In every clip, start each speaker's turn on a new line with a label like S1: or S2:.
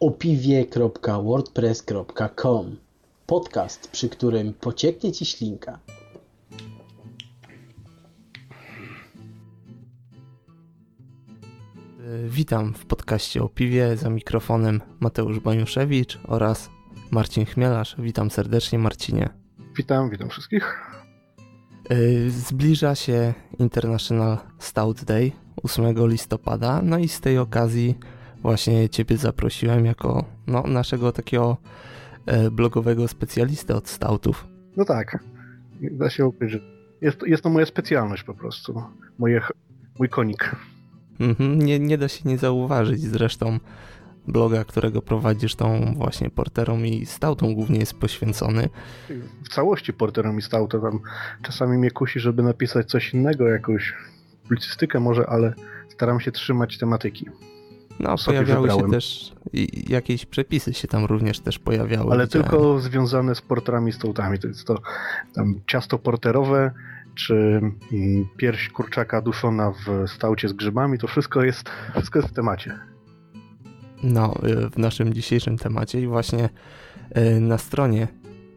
S1: opiwie.wordpress.com Podcast, przy którym pocieknie Ci ślinka.
S2: Witam w podcaście o piwie za mikrofonem Mateusz Baniuszewicz oraz Marcin Chmielarz. Witam serdecznie Marcinie.
S3: Witam, witam wszystkich.
S2: Y, zbliża się International Stout Day 8 listopada, no i z tej okazji właśnie Ciebie zaprosiłem jako no, naszego takiego e, blogowego specjalistę od stoutów.
S3: No tak, da się ukryć, że jest, jest to moja specjalność po prostu, moje, mój konik.
S2: Mhm, nie, nie da się nie zauważyć zresztą bloga, którego prowadzisz, tą właśnie porterom i stautom głównie jest poświęcony.
S3: W całości porterom i stautom. Tam czasami mnie kusi, żeby napisać coś innego, jakąś publicystykę może, ale staram się trzymać tematyki.
S2: No, pojawiały wybrałem. się też i jakieś przepisy się tam również też pojawiały.
S3: Ale tylko związane z porterami i stautami. To jest to tam ciasto porterowe, czy mm, pierś kurczaka duszona w staucie z grzybami, to wszystko jest, wszystko jest w temacie.
S2: No, y, w naszym dzisiejszym temacie i właśnie y, na stronie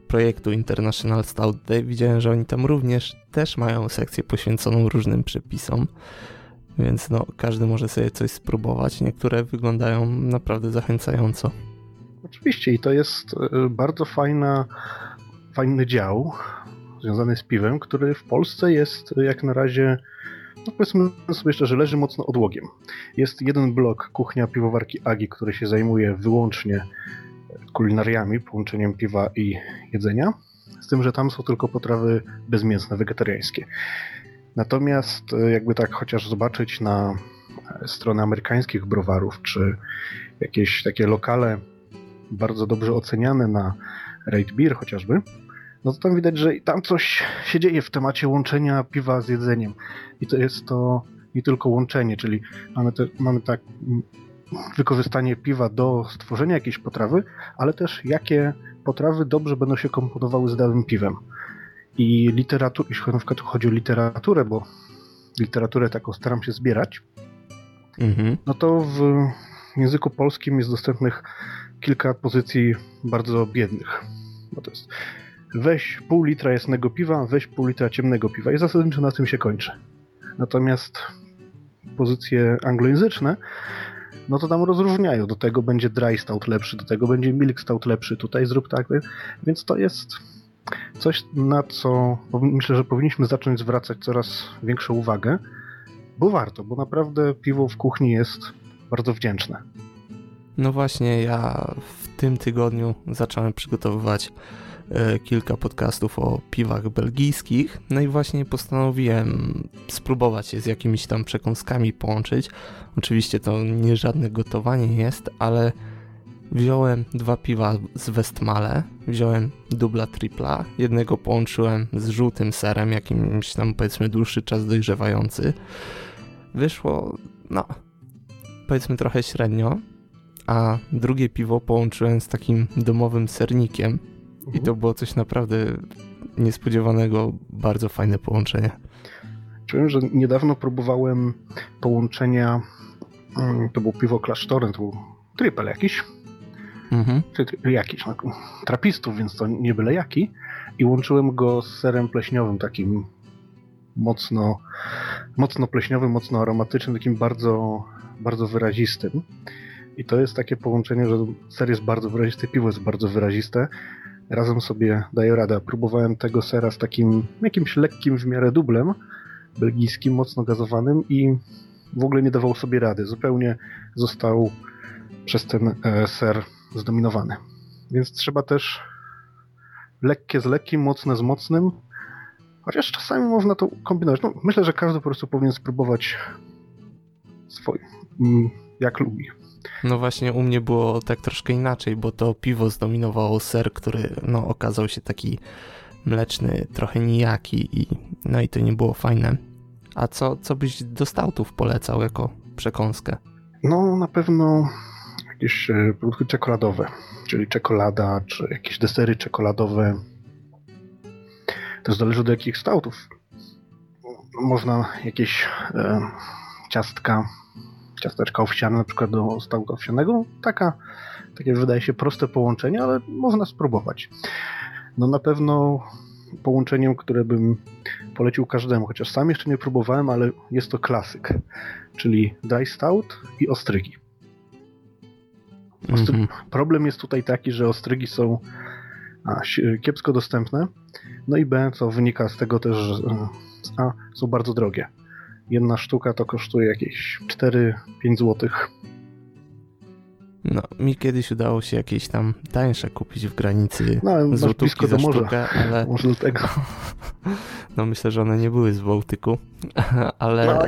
S2: projektu International Stout Day widziałem, że oni tam również też mają sekcję poświęconą różnym przepisom, więc no, każdy może sobie coś spróbować. Niektóre wyglądają naprawdę zachęcająco.
S3: Oczywiście i to jest y, bardzo fajna, fajny dział związany z piwem, który w Polsce jest jak na razie no powiedzmy sobie szczerze, leży mocno odłogiem. Jest jeden blok kuchnia piwowarki Agi, który się zajmuje wyłącznie kulinariami, połączeniem piwa i jedzenia, z tym, że tam są tylko potrawy bezmięsne, wegetariańskie. Natomiast e, jakby tak chociaż zobaczyć na stronę amerykańskich browarów, czy jakieś takie lokale bardzo dobrze oceniane na Rate Beer chociażby, no to tam widać, że tam coś się dzieje w temacie łączenia piwa z jedzeniem. I to jest to nie tylko łączenie, czyli mamy, te, mamy tak wykorzystanie piwa do stworzenia jakiejś potrawy, ale też jakie potrawy dobrze będą się komponowały z danym piwem. I literaturę, jeśli na przykład chodzi o literaturę, bo literaturę taką staram się zbierać, mhm. no to w języku polskim jest dostępnych kilka pozycji bardzo biednych. No to jest weź pół litra jasnego piwa, weź pół litra ciemnego piwa i zasadniczo na tym się kończy. Natomiast pozycje anglojęzyczne, no to tam rozróżniają. Do tego będzie dry stout lepszy, do tego będzie milk stout lepszy, tutaj zrób tak. Więc to jest coś, na co myślę, że powinniśmy zacząć zwracać coraz większą uwagę, bo warto, bo naprawdę piwo w kuchni jest bardzo wdzięczne.
S2: No właśnie, ja w tym tygodniu zacząłem przygotowywać E, kilka podcastów o piwach belgijskich. No i właśnie postanowiłem spróbować je z jakimiś tam przekąskami połączyć. Oczywiście to nie żadne gotowanie jest, ale wziąłem dwa piwa z Westmale, wziąłem dubla tripla, jednego połączyłem z żółtym serem, jakimś tam powiedzmy dłuższy czas dojrzewający. Wyszło, no, powiedzmy trochę średnio, a drugie piwo połączyłem z takim domowym sernikiem, i to było coś naprawdę niespodziewanego, bardzo fajne połączenie.
S3: Czułem, że niedawno próbowałem połączenia, mm, to było piwo klasztorne, to był trypel jakiś, mhm. czy jakiś, no, trapistów, więc to nie byle jaki, i łączyłem go z serem pleśniowym, takim mocno, mocno pleśniowym, mocno aromatycznym, takim bardzo, bardzo wyrazistym. I to jest takie połączenie, że ser jest bardzo wyrazisty, piwo jest bardzo wyraziste, razem sobie daję radę. Próbowałem tego sera z takim jakimś lekkim w miarę dublem belgijskim, mocno gazowanym i w ogóle nie dawał sobie rady. Zupełnie został przez ten e, ser zdominowany. Więc trzeba też lekkie z lekkim, mocne z mocnym. Chociaż czasami można to kombinować. No, myślę, że każdy po prostu powinien spróbować swój, mm, jak lubi.
S2: No właśnie u mnie było tak troszkę inaczej, bo to piwo zdominowało ser, który no okazał się taki mleczny, trochę nijaki i no i to nie było fajne. A co, co byś do stautów polecał jako przekąskę?
S3: No na pewno jakieś e, produkty czekoladowe, czyli czekolada, czy jakieś desery czekoladowe. To zależy od jakich stautów. Można jakieś e, ciastka ciasteczka owsiane na przykład do stału owsianego. Taka, takie wydaje się proste połączenie, ale można spróbować. No na pewno połączeniem, które bym polecił każdemu, chociaż sam jeszcze nie próbowałem, ale jest to klasyk, czyli dry stout i ostrygi. -hmm. Problem jest tutaj taki, że ostrygi są a, kiepsko dostępne, no i B, co wynika z tego też, że a, są bardzo drogie. Jedna sztuka to kosztuje jakieś 4-5 złotych
S2: no, mi kiedyś udało się jakieś tam tańsze kupić w granicy no, złotówki za sztukę, ale...
S3: Może do tego.
S2: No myślę, że one nie były z Bałtyku, ale,
S3: no,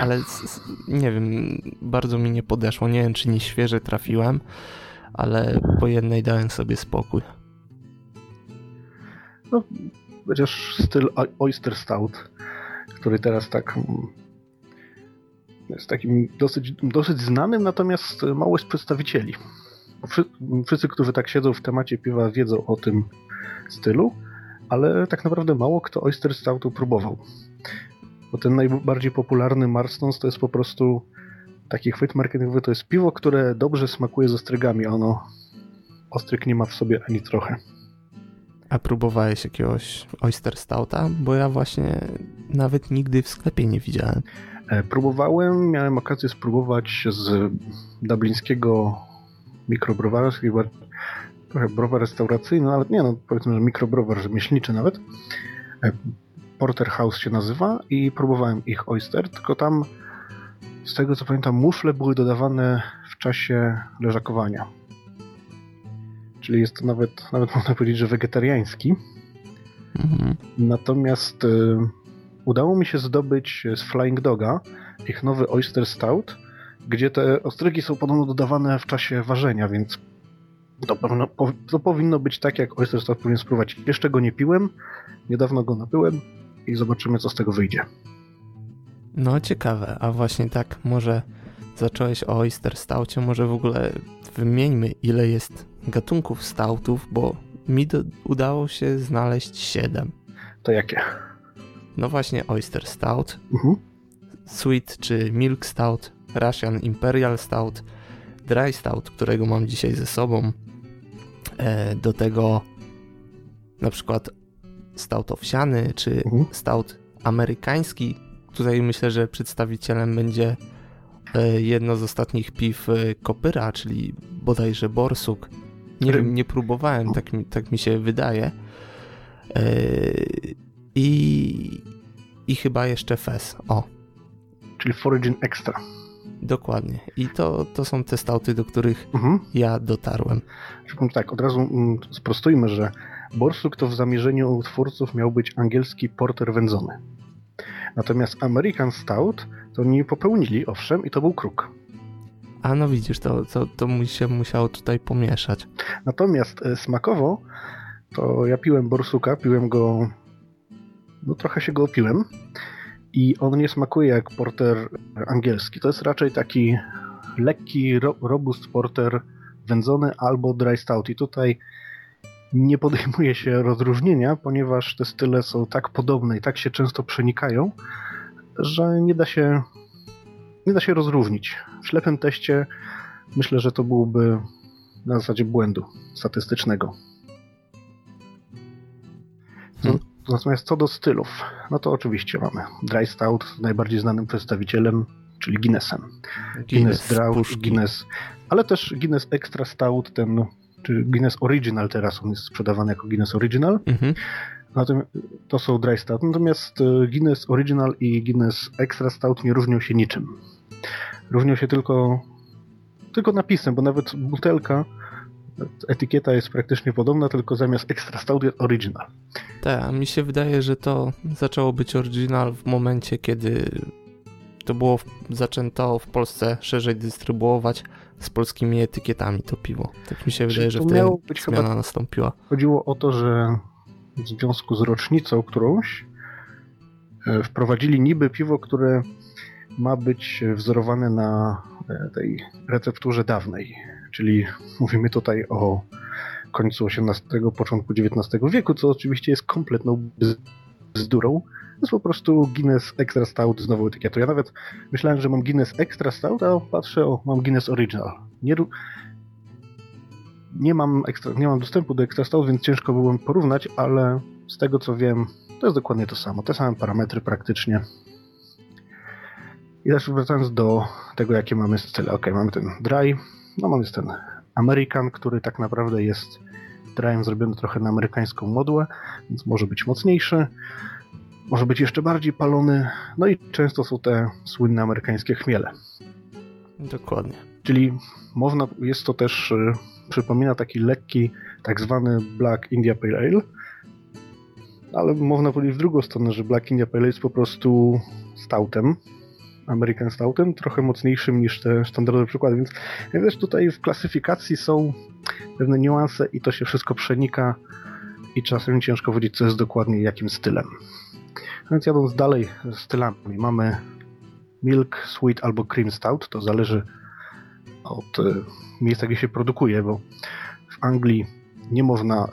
S2: ale nie wiem, bardzo mi nie podeszło. Nie wiem, czy nie świeże trafiłem, ale po jednej dałem sobie spokój.
S3: No, chociaż styl Oyster Stout, który teraz tak mm, jest takim dosyć, dosyć znanym, natomiast mało jest przedstawicieli. Wszyscy, którzy tak siedzą w temacie piwa, wiedzą o tym stylu, ale tak naprawdę mało kto Oyster Stoutu próbował. Bo ten najbardziej popularny Marstons to jest po prostu taki chwyt marketingowy, to jest piwo, które dobrze smakuje z ostrygami, ono ostryg nie ma w sobie ani trochę.
S2: A próbowałeś jakiegoś Oyster Stouta? Bo ja właśnie nawet nigdy w sklepie nie widziałem.
S3: E, próbowałem, miałem okazję spróbować z dublińskiego mikrobrowara, trochę browar restauracyjny, ale nie no, powiedzmy, że mikrobrowar rzemieślniczy nawet. E, Porterhouse się nazywa i próbowałem ich oyster, tylko tam z tego co pamiętam muszle były dodawane w czasie leżakowania. Czyli jest to nawet, nawet można powiedzieć, że wegetariański. Mhm. Natomiast y, udało mi się zdobyć z Flying Doga ich nowy Oyster Stout, gdzie te ostrygi są podobno dodawane w czasie ważenia, więc to, powinno, to powinno być tak, jak Oyster Stout powinien spróbować. Jeszcze go nie piłem, niedawno go nabyłem i zobaczymy, co z tego wyjdzie.
S2: No ciekawe, a właśnie tak może zacząłeś o Oyster Stoutie, może w ogóle wymieńmy ile jest gatunków stoutów, bo mi do, udało się znaleźć 7.
S3: To jakie?
S2: No właśnie Oyster Stout, mhm. Sweet czy Milk Stout, Russian Imperial Stout, Dry Stout, którego mam dzisiaj ze sobą. E, do tego na przykład stout owsiany, czy mhm. stout amerykański. Tutaj myślę, że przedstawicielem będzie e, jedno z ostatnich piw e, Kopyra, czyli bodajże Borsuk. Nie wiem, nie próbowałem, tak mi, tak mi się wydaje. I, i chyba jeszcze Fez. O.
S3: Czyli Foraging Extra.
S2: Dokładnie. I to, to są te stauty, do których mhm. ja dotarłem.
S3: Tak, od razu mm, sprostujmy, że Borsuk to w zamierzeniu twórców miał być angielski porter wędzony. Natomiast American Stout to nie popełnili, owszem, i to był kruk.
S2: A no widzisz, to, to, to mu się musiało tutaj pomieszać.
S3: Natomiast e, smakowo to ja piłem Borsuka, piłem go no trochę się go opiłem i on nie smakuje jak porter angielski. To jest raczej taki lekki, ro robust porter wędzony albo dry stout. I tutaj nie podejmuje się rozróżnienia, ponieważ te style są tak podobne i tak się często przenikają, że nie da się nie da się rozróżnić. W ślepym teście myślę, że to byłoby na zasadzie błędu statystycznego. Hmm. Natomiast co do stylów, no to oczywiście mamy Dry Stout najbardziej znanym przedstawicielem, czyli Guinnessem. Guinness, Guinness Guinness, ale też Guinness Extra Stout, ten, czy Guinness Original teraz, on jest sprzedawany jako Guinness Original. Mhm. Natomiast to są Dry Stout. Natomiast e, Guinness Original i Guinness Extra Stout nie różnią się niczym. Różnią się tylko, tylko napisem, bo nawet butelka etykieta jest praktycznie podobna, tylko zamiast Extra Stout jest Original.
S2: Tak, mi się wydaje, że to zaczęło być Original w momencie, kiedy to było zaczęto w Polsce szerzej dystrybuować z polskimi etykietami to piwo. Tak mi się wydaje, że wtedy być zmiana chyba... nastąpiła.
S3: Chodziło o to, że w związku z rocznicą którąś e, wprowadzili niby piwo, które ma być wzorowane na e, tej recepturze dawnej czyli mówimy tutaj o końcu XVIII, początku XIX wieku, co oczywiście jest kompletną bzdurą. jest po prostu Guinness Extra Stout z nową etykietą. Ja nawet myślałem, że mam Guinness Extra Stout, a patrzę, o, mam Guinness Original. Nie, nie, mam ekstra, nie mam dostępu do Extra Stout, więc ciężko byłoby porównać, ale z tego co wiem, to jest dokładnie to samo. Te same parametry praktycznie. I też wracając do tego, jakie mamy style. Ok, mamy ten dry, no mamy ten American, który tak naprawdę jest dryem zrobiony trochę na amerykańską modłę, więc może być mocniejszy, może być jeszcze bardziej palony, no i często są te słynne amerykańskie chmiele.
S2: Dokładnie.
S3: Czyli można, jest to też, y, przypomina taki lekki, tak zwany Black India Pale Ale, ale można powiedzieć w drugą stronę, że Black India Pale Ale jest po prostu stoutem, American Stoutem, trochę mocniejszym niż te standardowe przykłady, więc też tutaj w klasyfikacji są pewne niuanse i to się wszystko przenika i czasem ciężko powiedzieć, co jest dokładnie jakim stylem. Więc jadąc dalej stylami, mamy milk, sweet albo cream stout, to zależy od e, miejsca, gdzie się produkuje, bo w Anglii nie można e,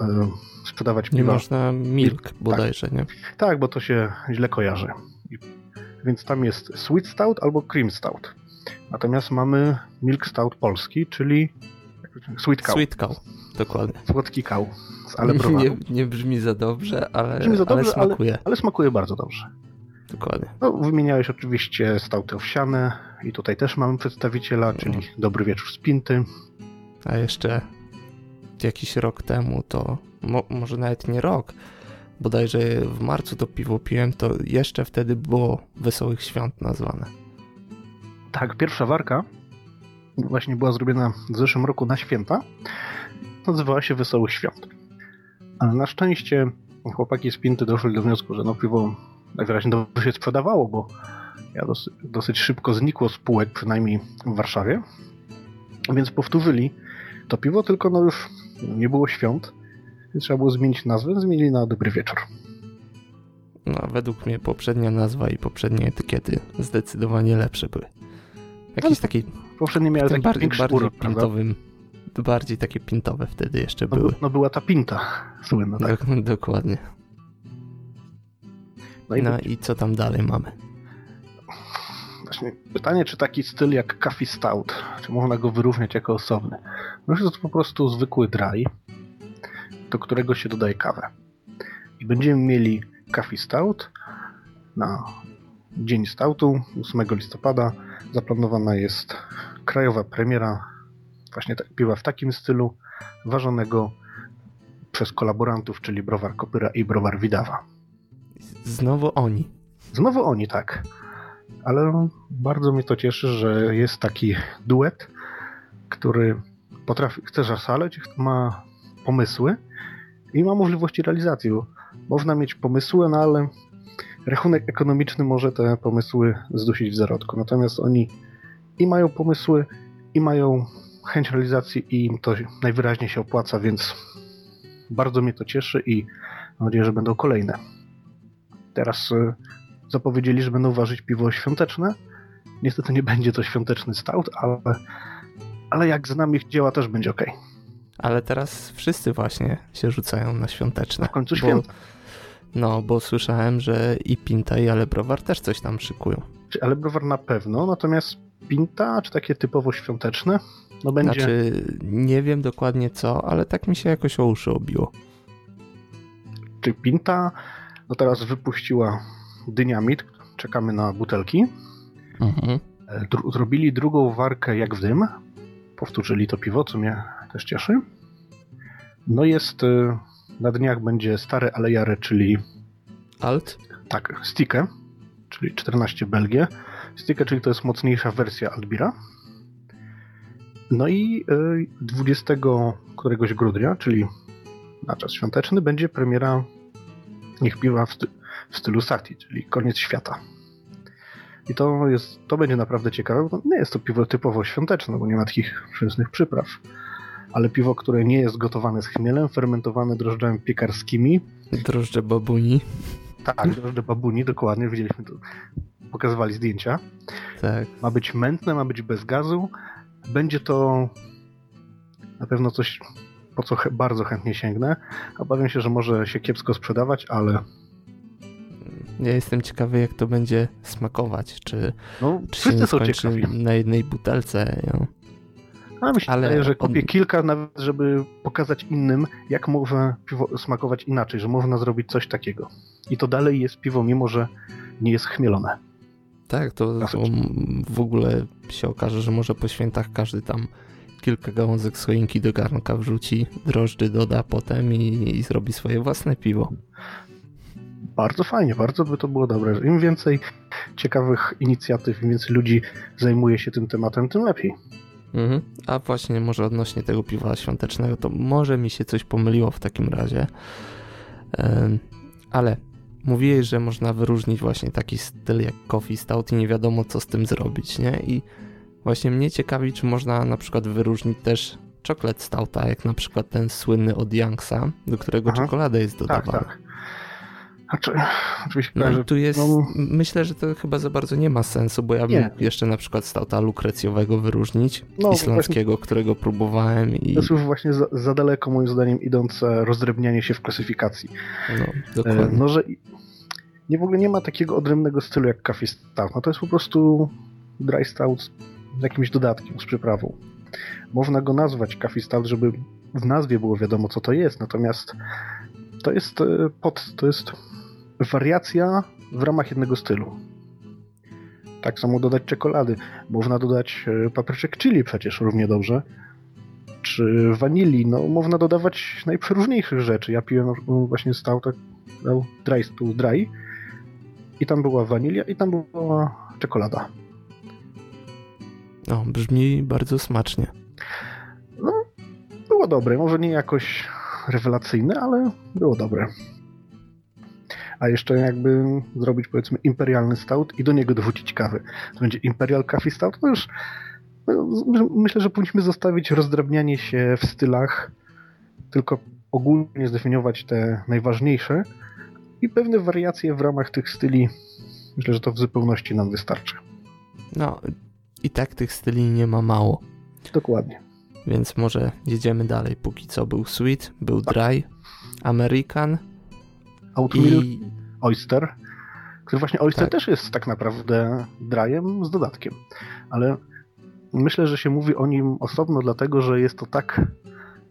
S3: sprzedawać piwa.
S2: Nie można milk bodajże, tak. nie?
S3: Tak, bo to się źle kojarzy więc tam jest Sweet Stout albo Cream Stout. Natomiast mamy Milk Stout polski, czyli Sweet Cow.
S2: Sweet Cow, dokładnie.
S3: Słodki cow z nie,
S2: nie brzmi za dobrze, ale, brzmi za dobrze, ale smakuje.
S3: Ale, ale, smakuje bardzo dobrze.
S2: Dokładnie.
S3: No, wymieniałeś oczywiście stauty owsiane i tutaj też mamy przedstawiciela, czyli no. Dobry Wieczór z Pinty.
S2: A jeszcze jakiś rok temu to, mo, może nawet nie rok, bodajże w marcu to piwo piłem, to jeszcze wtedy było Wesołych Świąt nazwane.
S3: Tak, pierwsza warka właśnie była zrobiona w zeszłym roku na święta. Nazywała się Wesołych Świąt. Ale na szczęście chłopaki z Pinty doszli do wniosku, że no piwo najwyraźniej dobrze się sprzedawało, bo ja dosyć, dosyć szybko znikło z półek, przynajmniej w Warszawie. Więc powtórzyli to piwo, tylko no już nie było świąt Trzeba było zmienić nazwę, zmienili na Dobry Wieczór.
S2: No, według mnie poprzednia nazwa i poprzednie etykiety zdecydowanie lepsze były. Jakiś no, taki...
S3: Poprzednie miały taki
S2: bardziej, bardziej urok, pintowym, bardziej takie pintowe wtedy jeszcze
S3: no,
S2: były.
S3: No była ta pinta słynna, tak?
S2: Dok dokładnie. No, i, no i co tam dalej mamy?
S3: Właśnie pytanie, czy taki styl jak Coffee Stout, czy można go wyróżniać jako osobny? No to po prostu zwykły dry, do którego się dodaje kawę. I będziemy mieli Coffee Stout na dzień stoutu 8 listopada. Zaplanowana jest krajowa premiera właśnie tak, piwa w takim stylu, ważonego przez kolaborantów, czyli Browar Kopyra i Browar Widawa.
S2: Znowu oni.
S3: Znowu oni, tak. Ale bardzo mnie to cieszy, że jest taki duet, który potrafi, chce zasaleć, ma pomysły i ma możliwości realizacji. Można mieć pomysły, no ale rachunek ekonomiczny może te pomysły zdusić w zarodku. Natomiast oni i mają pomysły, i mają chęć realizacji i im to najwyraźniej się opłaca, więc bardzo mnie to cieszy i mam nadzieję, że będą kolejne. Teraz y, zapowiedzieli, że będą ważyć piwo świąteczne. Niestety nie będzie to świąteczny stout, ale, ale jak znam ich dzieła też będzie ok
S2: ale teraz wszyscy właśnie się rzucają na świąteczne.
S3: W końcu święta.
S2: No, bo słyszałem, że i Pinta i Alebrowar też coś tam szykują.
S3: Czy Alebrowar na pewno, natomiast Pinta, czy takie typowo świąteczne?
S2: No będzie... Znaczy, nie wiem dokładnie co, ale tak mi się jakoś o uszy obiło.
S3: Czy Pinta, no teraz wypuściła dynamit, czekamy na butelki. Mhm. E, dru zrobili drugą warkę jak w dym. Powtórzyli to piwo, co mnie też cieszy. No jest, y, na dniach będzie stare Alejare, czyli...
S2: Alt?
S3: Tak, Stike, czyli 14 Belgię. Stike, czyli to jest mocniejsza wersja Albira. No i 20 y, któregoś grudnia, czyli na czas świąteczny, będzie premiera Niech piwa w, stylu, w stylu Sati, czyli koniec świata. I to, jest, to będzie naprawdę ciekawe, bo nie jest to piwo typowo świąteczne, bo nie ma takich wszystkich przypraw ale piwo, które nie jest gotowane z chmielem, fermentowane drożdżami piekarskimi.
S2: Drożdże babuni.
S3: Tak, drożdże babuni, dokładnie, widzieliśmy to, pokazywali zdjęcia.
S2: Tak.
S3: Ma być mętne, ma być bez gazu. Będzie to na pewno coś, po co bardzo chętnie sięgnę. Obawiam się, że może się kiepsko sprzedawać, ale
S2: Ja jestem ciekawy, jak to będzie smakować. Czy,
S3: no,
S2: czy się skończy
S3: ciekawi.
S2: na jednej butelce. No.
S3: Mi się
S2: Ale
S3: że
S2: on-
S3: kupię kilka nawet, żeby pokazać innym, jak może piwo smakować inaczej, że można zrobić coś takiego. I to dalej jest piwo, mimo że nie jest chmielone.
S2: Tak, to, to w ogóle się okaże, że może po świętach każdy tam kilka gałązek słoinki do garnka wrzuci, drożdży doda potem i, i zrobi swoje własne piwo.
S3: Bardzo fajnie, bardzo by to było dobre. Im więcej ciekawych inicjatyw, im więcej ludzi zajmuje się tym tematem, tym lepiej.
S2: Mhm. A właśnie może odnośnie tego piwa świątecznego, to może mi się coś pomyliło w takim razie. Ale mówiłeś, że można wyróżnić właśnie taki styl jak coffee stout i nie wiadomo co z tym zrobić, nie? I właśnie mnie ciekawi, czy można na przykład wyróżnić też chocolate stouta, jak na przykład ten słynny od Youngsa, do którego
S3: Aha.
S2: czekolada jest
S3: Tak,
S2: dodawana.
S3: tak. Znaczy, oczywiście
S2: No
S3: kojarzę-
S2: i tu jest,
S3: no,
S2: myślę, że to chyba za bardzo nie ma sensu, bo ja bym
S3: Nie.
S2: jeszcze na przykład stauta lukrecjowego wyróżnić,
S3: No,
S2: islandzkiego, którego próbowałem i
S3: to jest już właśnie za, za daleko, moim zdaniem, idące rozdrobnianie się w klasyfikacji.
S2: no,
S3: E,
S2: dokładnie.
S3: No, że nie w ogóle nie ma takiego odrębnego stylu jak coffee stout. No to jest po prostu dry stout z jakimś dodatkiem, z przyprawą. Można go nazwać coffee stout, żeby w nazwie było wiadomo, co to jest, natomiast to jest e, pod, to jest wariacja w ramach jednego stylu. Tak samo dodać czekolady. Można dodać e, papryczek chili przecież równie dobrze. Czy wanilii. No, można dodawać najprzeróżniejszych rzeczy. Ja piłem e, właśnie stauta dał dry stół dry i tam była wanilia i tam była czekolada.
S2: No, brzmi bardzo smacznie.
S3: No, było dobre. Może nie jakoś rewelacyjne, ale było dobre. A jeszcze jakby zrobić powiedzmy imperialny stout i do niego dorzucić kawy. To będzie imperial coffee stout, to już no, myślę, że powinniśmy zostawić rozdrabnianie się w stylach, tylko ogólnie zdefiniować te najważniejsze i pewne wariacje w ramach tych styli. Myślę, że to w zupełności nam wystarczy.
S2: No, i tak tych styli nie ma mało,
S3: Dokładnie.
S2: więc może jedziemy dalej. Póki co był sweet, był dry, American
S3: Oatmeal
S2: i
S3: Oyster, który właśnie Oyster
S2: Tak.
S3: też jest tak naprawdę drajem z dodatkiem, ale myślę, że się mówi o nim osobno, dlatego że jest to tak,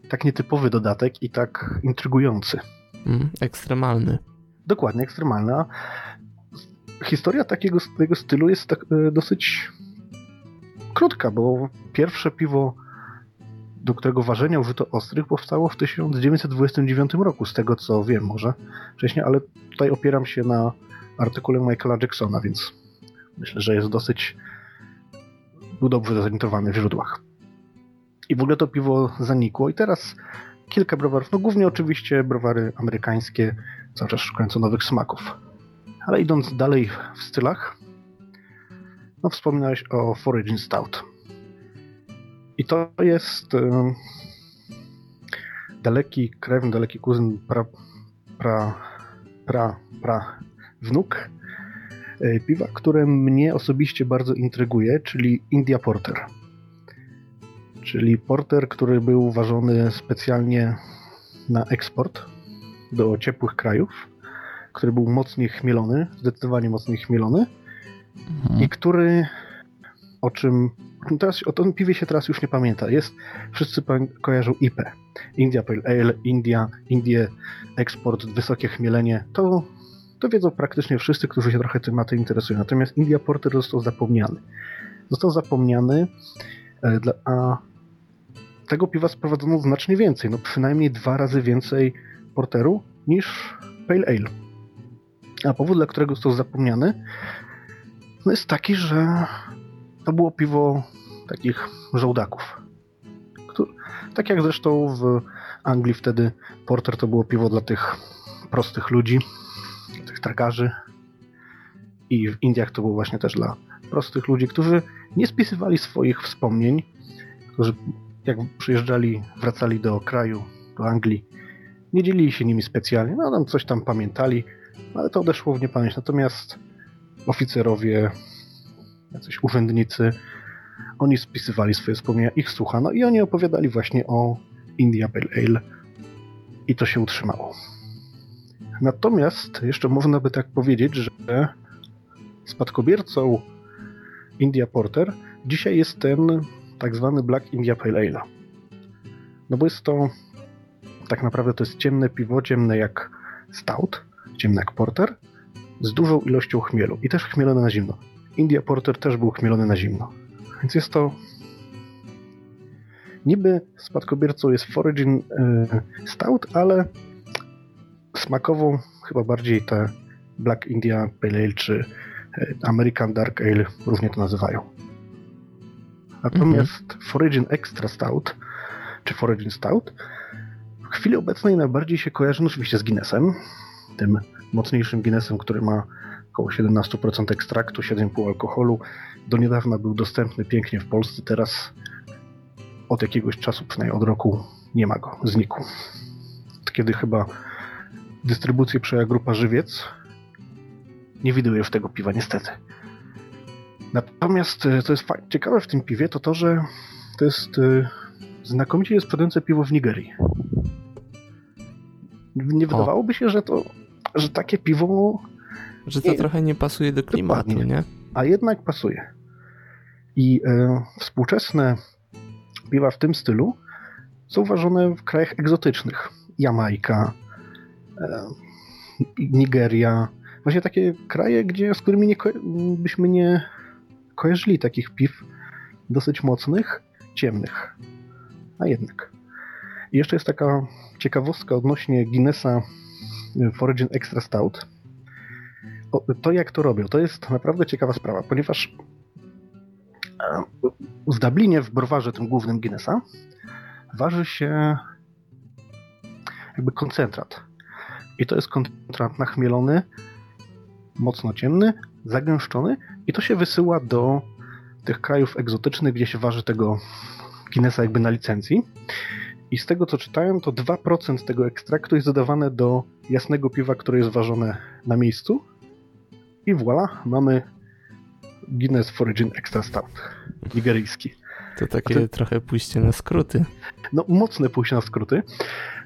S3: tak nietypowy dodatek i tak intrygujący.
S2: mm, ekstremalny.
S3: Dokładnie, ekstremalna. Historia takiego tego stylu jest tak, e, dosyć krótka, bo pierwsze piwo, do którego ważenia użyto ostrych, powstało w 1929 roku, z tego co wiem może wcześniej, ale tutaj opieram się na artykule Michaela Jacksona, więc myślę, że jest dosyć był dobrze zorientowany w źródłach. I w ogóle to piwo zanikło i teraz kilka browarów, no głównie oczywiście browary amerykańskie, cały czas szukające nowych smaków. Ale idąc dalej w stylach, no wspominałeś o Foraging Stout. I to jest daleki krewny, daleki kuzyn, pra, pra, pra, pra wnuk e, piwa, które mnie osobiście bardzo intryguje, czyli India Porter. Czyli porter, który był ważony specjalnie na eksport do ciepłych krajów, który był mocniej chmielony, zdecydowanie mocniej chmielony i który o czym teraz, o tym piwie się teraz już nie pamięta. Jest, wszyscy kojarzą IP. India Pale Ale, India, Indie, eksport, wysokie chmielenie. To, to wiedzą praktycznie wszyscy, którzy się trochę tematem interesują. Natomiast India Porter został zapomniany. Został zapomniany, e, a tego piwa sprowadzono znacznie więcej. No przynajmniej dwa razy więcej porteru niż Pale Ale. A powód, dla którego został zapomniany, no jest taki, że to było piwo takich żołdaków. Tak jak zresztą w Anglii wtedy porter to było piwo dla tych prostych ludzi, tych tragarzy. I w Indiach to było właśnie też dla prostych ludzi, którzy nie spisywali swoich wspomnień, którzy jak przyjeżdżali, wracali do kraju, do Anglii, nie dzielili się nimi specjalnie, no tam coś tam pamiętali, ale to odeszło w niepamięć. Natomiast oficerowie, jacyś urzędnicy, oni spisywali swoje wspomnienia, ich słuchano i oni opowiadali właśnie o India Pale Ale i to się utrzymało. Natomiast jeszcze można by tak powiedzieć, że spadkobiercą India Porter dzisiaj jest ten tak zwany Black India Pale Ale. No bo jest to tak naprawdę to jest ciemne piwo, ciemne jak stout, ciemne jak porter, z dużą ilością chmielu i też chmielone na zimno. India Porter też był chmielony na zimno. Więc jest to niby spadkobiercą jest Foraging y, Stout, ale smakowo chyba bardziej te Black India Pale Ale czy y, American Dark Ale równie to nazywają. Natomiast mhm. Foraging Extra Stout czy Foraging Stout w chwili obecnej najbardziej się kojarzy no oczywiście z Guinnessem, tym mocniejszym Guinnessem, który ma około 17% ekstraktu, 7,5 alkoholu. Do niedawna był dostępny pięknie w Polsce, teraz od jakiegoś czasu, przynajmniej od roku, nie ma go, znikł. Kiedy chyba dystrybucję przejęła grupa Żywiec, nie widuję w tego piwa niestety. Natomiast e, co jest ciekawe w tym piwie, to to, że to jest e, znakomicie jest sprzedające piwo w Nigerii. Nie wydawałoby się, że to, że takie piwo...
S2: Że to nie, trochę nie pasuje do klimatu, dokładnie. nie?
S3: A jednak pasuje. I e, współczesne piwa w tym stylu są uważane w krajach egzotycznych. Jamajka, e, Nigeria. Właśnie takie kraje, gdzie, z którymi nie byśmy nie kojarzyli takich piw dosyć mocnych, ciemnych. A jednak. I jeszcze jest taka ciekawostka odnośnie Guinnessa Foraging Extra Stout. To jak to robią, to jest naprawdę ciekawa sprawa, ponieważ e, w Dublinie, w browarze tym głównym Guinnessa, waży się jakby koncentrat. I to jest koncentrat nachmielony, mocno ciemny, zagęszczony i to się wysyła do tych krajów egzotycznych, gdzie się waży tego Guinnessa jakby na licencji. I z tego co czytałem, to 2% tego ekstraktu jest dodawane do jasnego piwa, które jest ważone na miejscu. I voilà, mamy Guinness Foraging Extra Stout. Nigeryjski.
S2: To takie trochę pójście na skróty.
S3: No, mocne pójście na skróty,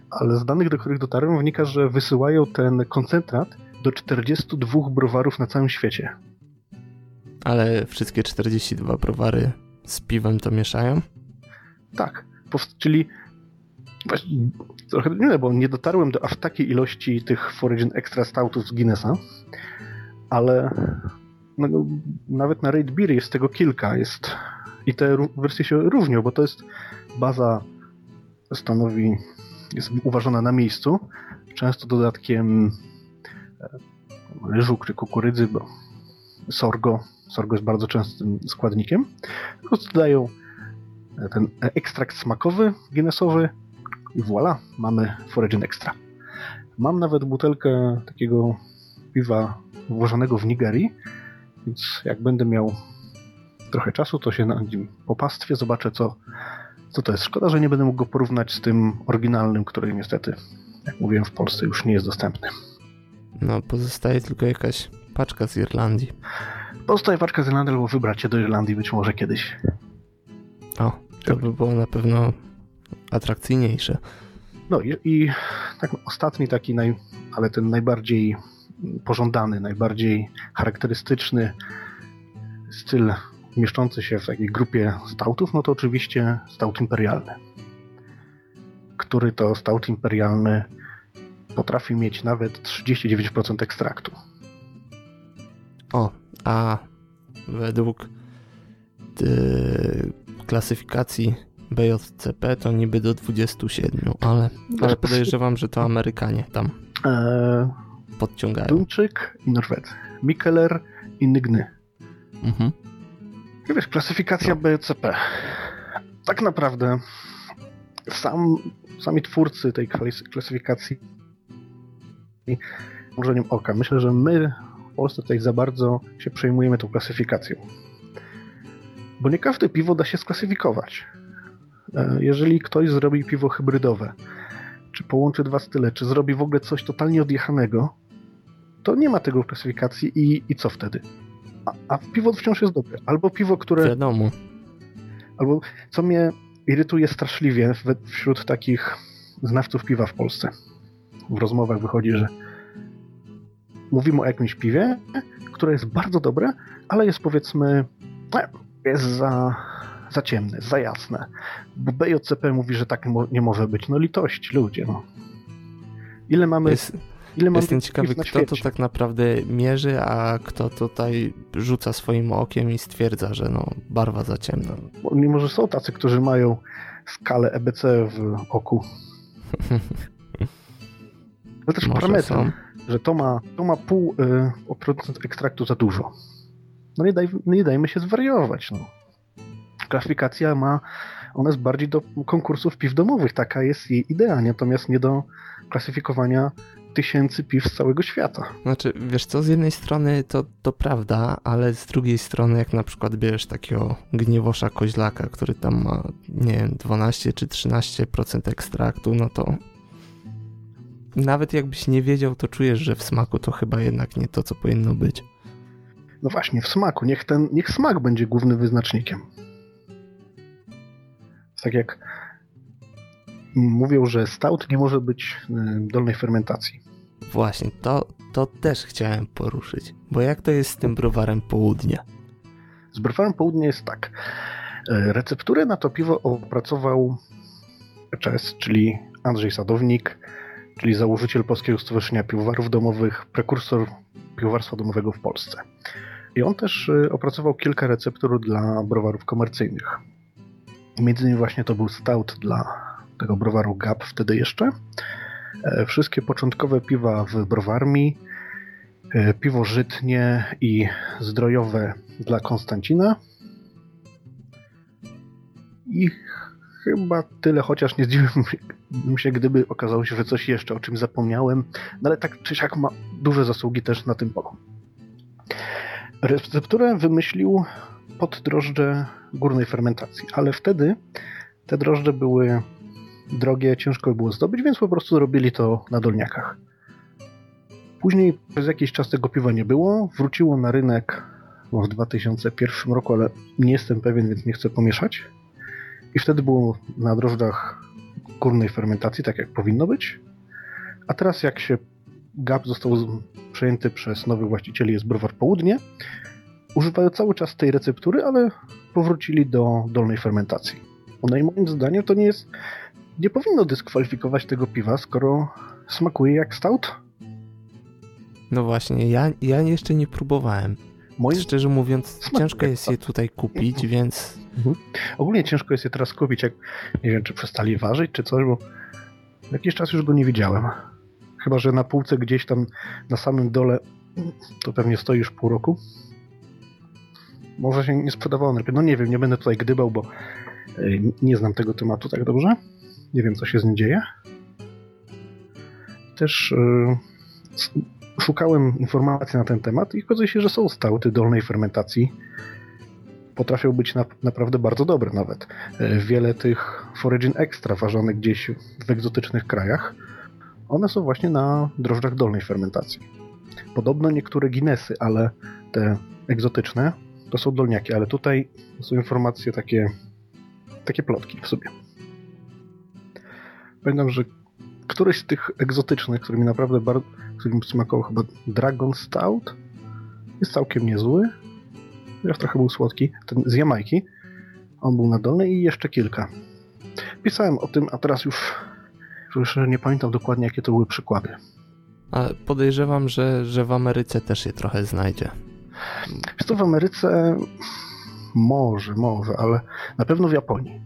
S3: ale z danych, do których dotarłem, wynika, że wysyłają ten koncentrat do 42 browarów na całym świecie.
S2: Ale wszystkie 42 browary z piwem to mieszają?
S3: Tak, czyli właśnie, trochę nie, bo nie dotarłem do aż takiej ilości tych Foraging Extra Stoutów z Guinnessa, ale no, nawet na Raid Beer jest tego kilka, jest i te wersje się różnią, bo to jest baza stanowi, jest uważana na miejscu, często dodatkiem e, czy kukurydzy, bo sorgo, sorgo jest bardzo częstym składnikiem. Po dodają e, ten ekstrakt smakowy, Guinnessowy i voilà, mamy Foraging Extra. Mam nawet butelkę takiego piwa włożonego w Nigerii, więc jak będę miał trochę czasu, to się na nim popastwię, zobaczę co, co to jest. Szkoda, że nie będę mógł go porównać z tym oryginalnym, który niestety, jak mówiłem, w Polsce już nie jest dostępny.
S2: No, pozostaje tylko jakaś paczka z Irlandii.
S3: Pozostaje paczka z Irlandii, albo wybrać się do Irlandii być może kiedyś.
S2: O, to by było na pewno atrakcyjniejsze.
S3: No i, i tak ostatni taki, naj, ale ten najbardziej pożądany, najbardziej charakterystyczny styl mieszczący się w takiej grupie stautów, no to oczywiście stout imperialny. Który to stout imperialny potrafi mieć nawet 39% ekstraktu.
S2: O, a według y, klasyfikacji BJCP to niby do 27, ale, ale podejrzewam, że to Amerykanie tam e, podciągają.
S3: Duńczyk i Norwedzy. Mikkeler i Nygny. Mhm. Wiesz, klasyfikacja BCP. Tak naprawdę sam, sami twórcy tej klasyfikacji mrużeniem oka. Myślę, że my w Polsce tutaj za bardzo się przejmujemy tą klasyfikacją. Bo nie każde piwo da się sklasyfikować. E, jeżeli ktoś zrobi piwo hybrydowe, czy połączy dwa style, czy zrobi w ogóle coś totalnie odjechanego, to nie ma tego w klasyfikacji i, i co wtedy? A, a piwo wciąż jest dobre. Albo piwo, które...
S2: Wiadomo.
S3: Albo, co mnie irytuje straszliwie wśród takich znawców piwa w Polsce. W rozmowach wychodzi, że mówimy o jakimś piwie, które jest bardzo dobre, ale jest powiedzmy, e, jest za, za ciemne, za jasne. Bo BJCP mówi, że tak nie może być. No litość, ludzie, no. Ile mamy...
S2: Jest, ile mamy jestem ciekawy, kto to tak naprawdę mierzy, a kto tutaj rzuca swoim okiem i stwierdza, że no, barwa za ciemna.
S3: Mimo, że są tacy, którzy mają skalę EBC w oku. Ale też parametr, że to ma, to ma pół y, procent ekstraktu za dużo. No nie, daj, nie dajmy się zwariować. No. Klasyfikacja ma, ona jest bardziej do konkursów piw domowych, taka jest jej idea, natomiast nie do klasyfikowania tysięcy piw z całego świata.
S2: Znaczy, wiesz co, z jednej strony to, to prawda, ale z drugiej strony, jak na przykład bierzesz takiego gniewosza koźlaka, który tam ma, nie wiem, 12 czy 13% ekstraktu, no to nawet jakbyś nie wiedział, to czujesz, że w smaku to chyba jednak nie to, co powinno być.
S3: No właśnie, w smaku. Niech, ten, niech smak będzie głównym wyznacznikiem. Tak jak mówią, że stout nie może być y, dolnej fermentacji.
S2: Właśnie, to, to też chciałem poruszyć. Bo jak to jest z tym browarem południa?
S3: Z browarem południa jest tak. Y, recepturę na to piwo opracował czes, czyli Andrzej Sadownik, czyli założyciel Polskiego Stowarzyszenia Piwowarów Domowych, prekursor piwowarstwa domowego w Polsce. I on też y, opracował kilka receptur dla browarów komercyjnych. Między innymi właśnie to był stout dla tego browaru GAP wtedy jeszcze. E, wszystkie początkowe piwa w browarmi, e, piwo żytnie i zdrojowe dla Konstancina. I chyba tyle, chociaż nie zdziwiłbym się, gdyby okazało się, że coś jeszcze, o czym zapomniałem, no ale tak czy siak ma duże zasługi też na tym polu. Recepturę wymyślił pod drożdże górnej fermentacji, ale wtedy te drożdże były drogie, ciężko było zdobyć, więc po prostu robili to na dolniakach. Później przez jakiś czas tego piwa nie było, wróciło na rynek w 2001 roku, ale nie jestem pewien, więc nie chcę pomieszać. I wtedy było na drożdżach górnej fermentacji, tak jak powinno być. A teraz jak się GAP został przejęty przez nowych właścicieli, jest browar Południe, używają cały czas tej receptury, ale powrócili do dolnej fermentacji. No i moim zdaniem to nie jest nie powinno dyskwalifikować tego piwa, skoro smakuje jak stout.
S2: No właśnie, ja, ja jeszcze nie próbowałem. Moim... Szczerze mówiąc, ciężko jest je tutaj kupić, mhm. więc... Mhm.
S3: Ogólnie ciężko jest je teraz kupić, jak nie wiem, czy przestali ważyć, czy coś, bo jakiś czas już go nie widziałem. Chyba, że na półce gdzieś tam na samym dole to pewnie stoi już pół roku. Może się nie sprzedawało najpierw. No nie wiem, nie będę tutaj gdybał, bo e, nie znam tego tematu tak dobrze. Nie wiem, co się z nim dzieje. Też yy, szukałem informacji na ten temat i okazuje się, że są stałty dolnej fermentacji. Potrafią być na, naprawdę bardzo dobre nawet. Yy, wiele tych Foragin Extra ważonych gdzieś w egzotycznych krajach, one są właśnie na drożdżach dolnej fermentacji. Podobno niektóre Guinnessy, ale te egzotyczne to są dolniaki, ale tutaj są informacje takie, takie plotki w sobie pamiętam, że któryś z tych egzotycznych, który mi naprawdę bardzo, który mi smakował chyba Dragon Stout, jest całkiem niezły. Ja trochę był słodki. Ten z Jamajki. On był na dolnej i jeszcze kilka. Pisałem o tym, a teraz już, już nie pamiętam dokładnie, jakie to były przykłady.
S2: A podejrzewam, że, że w Ameryce też je trochę znajdzie.
S3: Jest to w Ameryce może, może, ale na pewno w Japonii.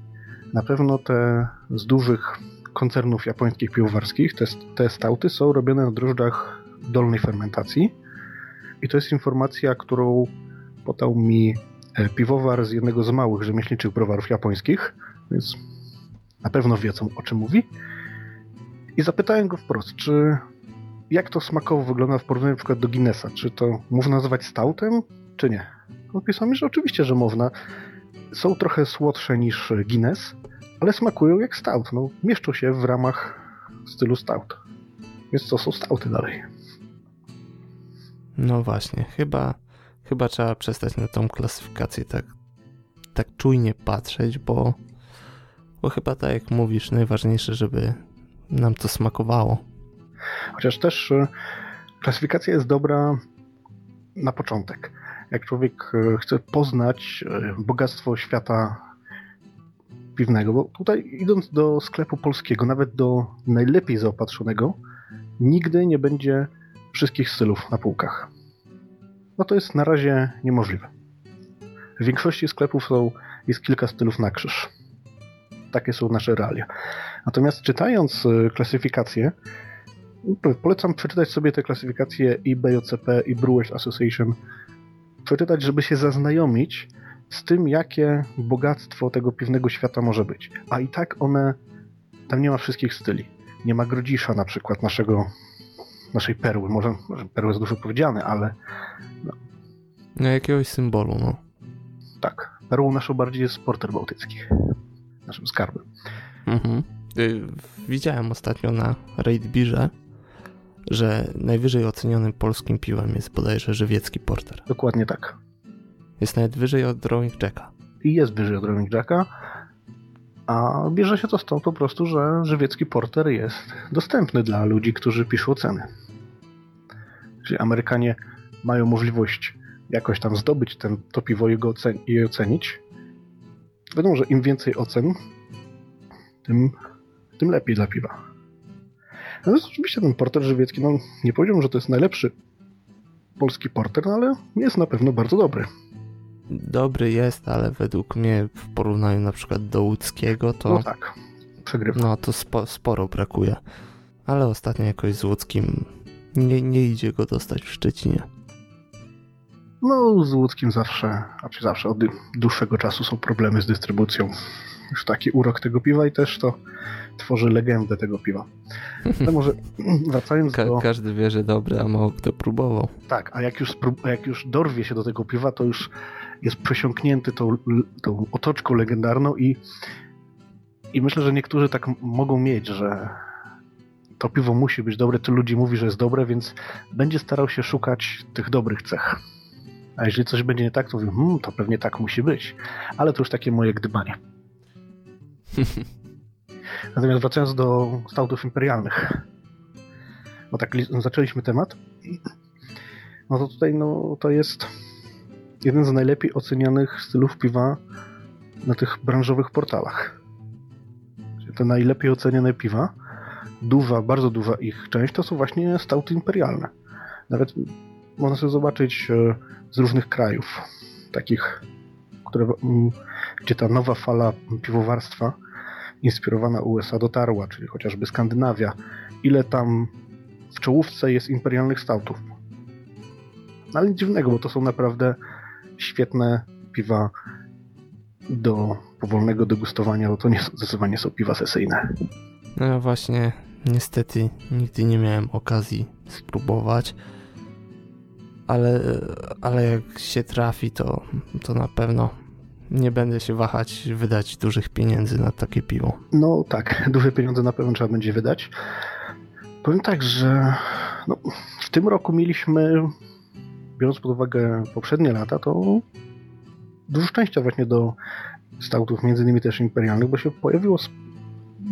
S3: Na pewno te z dużych koncernów japońskich piwowarskich te, te stauty są robione na drożdżach dolnej fermentacji. I to jest informacja, którą podał mi e, piwowar z jednego z małych rzemieślniczych browarów japońskich, więc na pewno wie, o czym mówi. I zapytałem go wprost, czy jak to smakowo wygląda w porównaniu np. do Guinnessa? Czy to można nazywać stoutem, czy nie? Odpisał mi, że oczywiście, że można. Są trochę słodsze niż Guinness, ale smakują jak stout. No, mieszczą się w ramach stylu stout. Więc to są stouty dalej.
S2: No właśnie, chyba, chyba trzeba przestać na tą klasyfikację tak, tak czujnie patrzeć, bo, bo chyba tak jak mówisz, najważniejsze, żeby nam to smakowało.
S3: Chociaż też y, klasyfikacja jest dobra na początek. Jak człowiek e, chce poznać e, bogactwo świata piwnego, bo tutaj idąc do sklepu polskiego, nawet do najlepiej zaopatrzonego, nigdy nie będzie wszystkich stylów na półkach. No to jest na razie niemożliwe. W większości sklepów są, jest kilka stylów na krzyż. Takie są nasze realia. Natomiast czytając e, klasyfikację, polecam przeczytać sobie te klasyfikacje i BJCP i Brewers Association. Przeczytać, żeby się zaznajomić z tym, jakie bogactwo tego piwnego świata może być. A i tak one, tam nie ma wszystkich styli. Nie ma grodzisza na przykład naszego, naszej perły. Może, może perły jest dużo powiedziane, ale...
S2: No. no jakiegoś symbolu, no.
S3: Tak. Perłą naszą bardziej jest porter bałtycki. Naszym skarbem.
S2: Mhm. Y, widziałem ostatnio na Raidbirze, że najwyżej ocenionym polskim piwem jest bodajże żywiecki porter.
S3: Dokładnie tak.
S2: Jest nawet wyżej od Drawing Jacka.
S3: I jest wyżej od Drawing Jacka, a bierze się to stąd po prostu, że żywiecki porter jest dostępny dla ludzi, którzy piszą ceny. Czyli Amerykanie mają możliwość jakoś tam zdobyć ten, to piwo i go ocen i ocenić. Wiadomo, że im więcej ocen, tym, tym lepiej dla piwa. Natomiast oczywiście ten porter żywiecki, no nie powiedziałbym, że to jest najlepszy polski porter, no ale jest na pewno bardzo dobry.
S2: Dobry jest, ale według mnie w porównaniu na przykład do łódzkiego to...
S3: No tak, przegrywa.
S2: No to spo, sporo brakuje. Ale ostatnio jakoś z łódzkim nie, nie idzie go dostać w Szczecinie.
S3: No, z łódzkim zawsze, a czy zawsze od dłuższego czasu są problemy z dystrybucją. Już taki urok tego piwa i też to tworzy legendę tego piwa. Ale może wracając
S2: Ka
S3: do...
S2: Każdy wie, że dobre, a mało kto próbował.
S3: Tak, a jak już, a jak już dorwie się do tego piwa, to już jest przesiąknięty tą, tą otoczką legendarną i, i myślę, że niektórzy tak mogą mieć, że to piwo musi być dobre, tylu ludzi mówi, że jest dobre, więc będzie starał się szukać tych dobrych cech. A jeżeli coś będzie nie tak, to mówię, hmm, to pewnie tak musi być. Ale to już takie moje gdybanie. Natomiast wracając do stautów imperialnych. No tak zaczęliśmy temat. No to tutaj no, to jest jeden z najlepiej ocenianych stylów piwa na tych branżowych portalach. Te najlepiej oceniane piwa, duża, bardzo duża ich część, to są właśnie stauty imperialne. Nawet można sobie zobaczyć e, z różnych krajów, takich, które, gdzie ta nowa fala piwowarstwa inspirowana USA dotarła, czyli chociażby Skandynawia, ile tam w czołówce jest imperialnych stautów. No, ale nic dziwnego, bo to są naprawdę świetne piwa do powolnego degustowania, bo to nie, zdecydowanie są piwa sesyjne.
S2: No ja właśnie niestety nigdy nie miałem okazji spróbować, ale, ale jak się trafi, to, to na pewno nie będę się wahać wydać dużych pieniędzy na takie piwo.
S3: No tak, duże pieniądze na pewno trzeba będzie wydać. Powiem tak, że no, w tym roku mieliśmy, biorąc pod uwagę poprzednie lata, to dużo szczęścia właśnie do stautów, między innymi też imperialnych, bo się pojawiło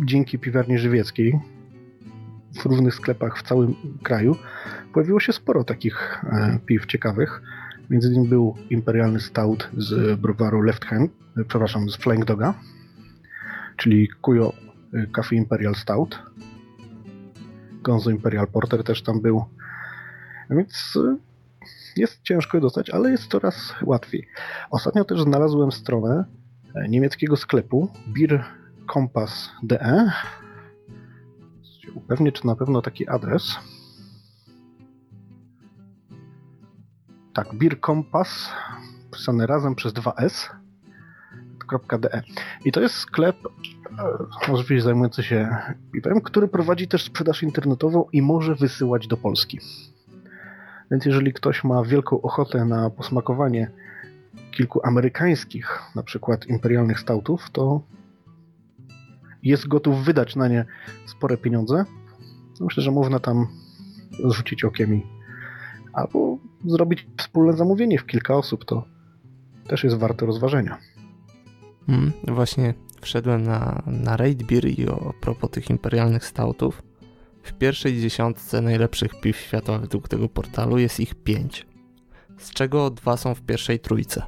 S3: dzięki piwiarni żywieckiej w różnych sklepach w całym kraju pojawiło się sporo takich e, piw ciekawych. Między innymi był imperialny stout z browaru Left Hand, e, przepraszam, z Flying Doga, czyli Kujo e, Coffee Imperial Stout. Gonzo Imperial Porter też tam był. Więc jest ciężko dostać, ale jest coraz łatwiej. Ostatnio też znalazłem stronę niemieckiego sklepu beerkompass.de. Upewnię, czy na pewno taki adres. tak, Beer Compass, pisane razem przez 2S, .de. I to jest sklep, e, oczywiście zajmujący się piwem, który prowadzi też sprzedaż internetową i może wysyłać do Polski. Więc jeżeli ktoś ma wielką ochotę na posmakowanie kilku amerykańskich, na przykład imperialnych stautów, to jest gotów wydać na nie spore pieniądze. Myślę, że można tam rzucić okiem i albo zrobić wspólne zamówienie w kilka osób, to też jest warte rozważenia.
S2: Hmm, właśnie wszedłem na, na Raid Beer i o, propos tych imperialnych stoutów w pierwszej dziesiątce najlepszych piw świata według tego portalu jest ich pięć, z czego dwa są w pierwszej trójce.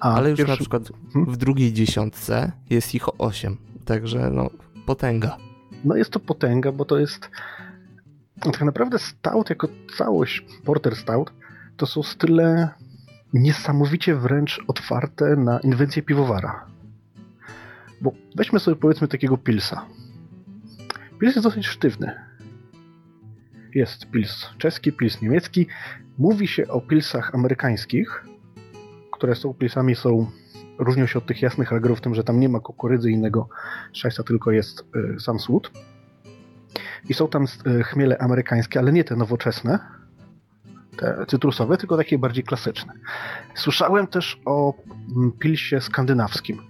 S3: A
S2: Ale już
S3: pierwszy...
S2: na przykład
S3: Mhm.
S2: w drugiej dziesiątce jest ich osiem, także no potęga.
S3: No jest to potęga, bo to jest tak naprawdę stout jako całość, porter stout, to są style niesamowicie wręcz otwarte na inwencję piwowara. Bo weźmy sobie powiedzmy takiego pilsa. Pils jest dosyć sztywny. Jest pils czeski, pils niemiecki. Mówi się o pilsach amerykańskich, które są pilsami, są różnią się od tych jasnych lagerów tym, że tam nie ma kukurydzy i innego szajsa, tylko jest y, sam słód. I są tam y, chmiele amerykańskie, ale nie te nowoczesne, te cytrusowe, tylko takie bardziej klasyczne. Słyszałem też o mm, pilsie skandynawskim.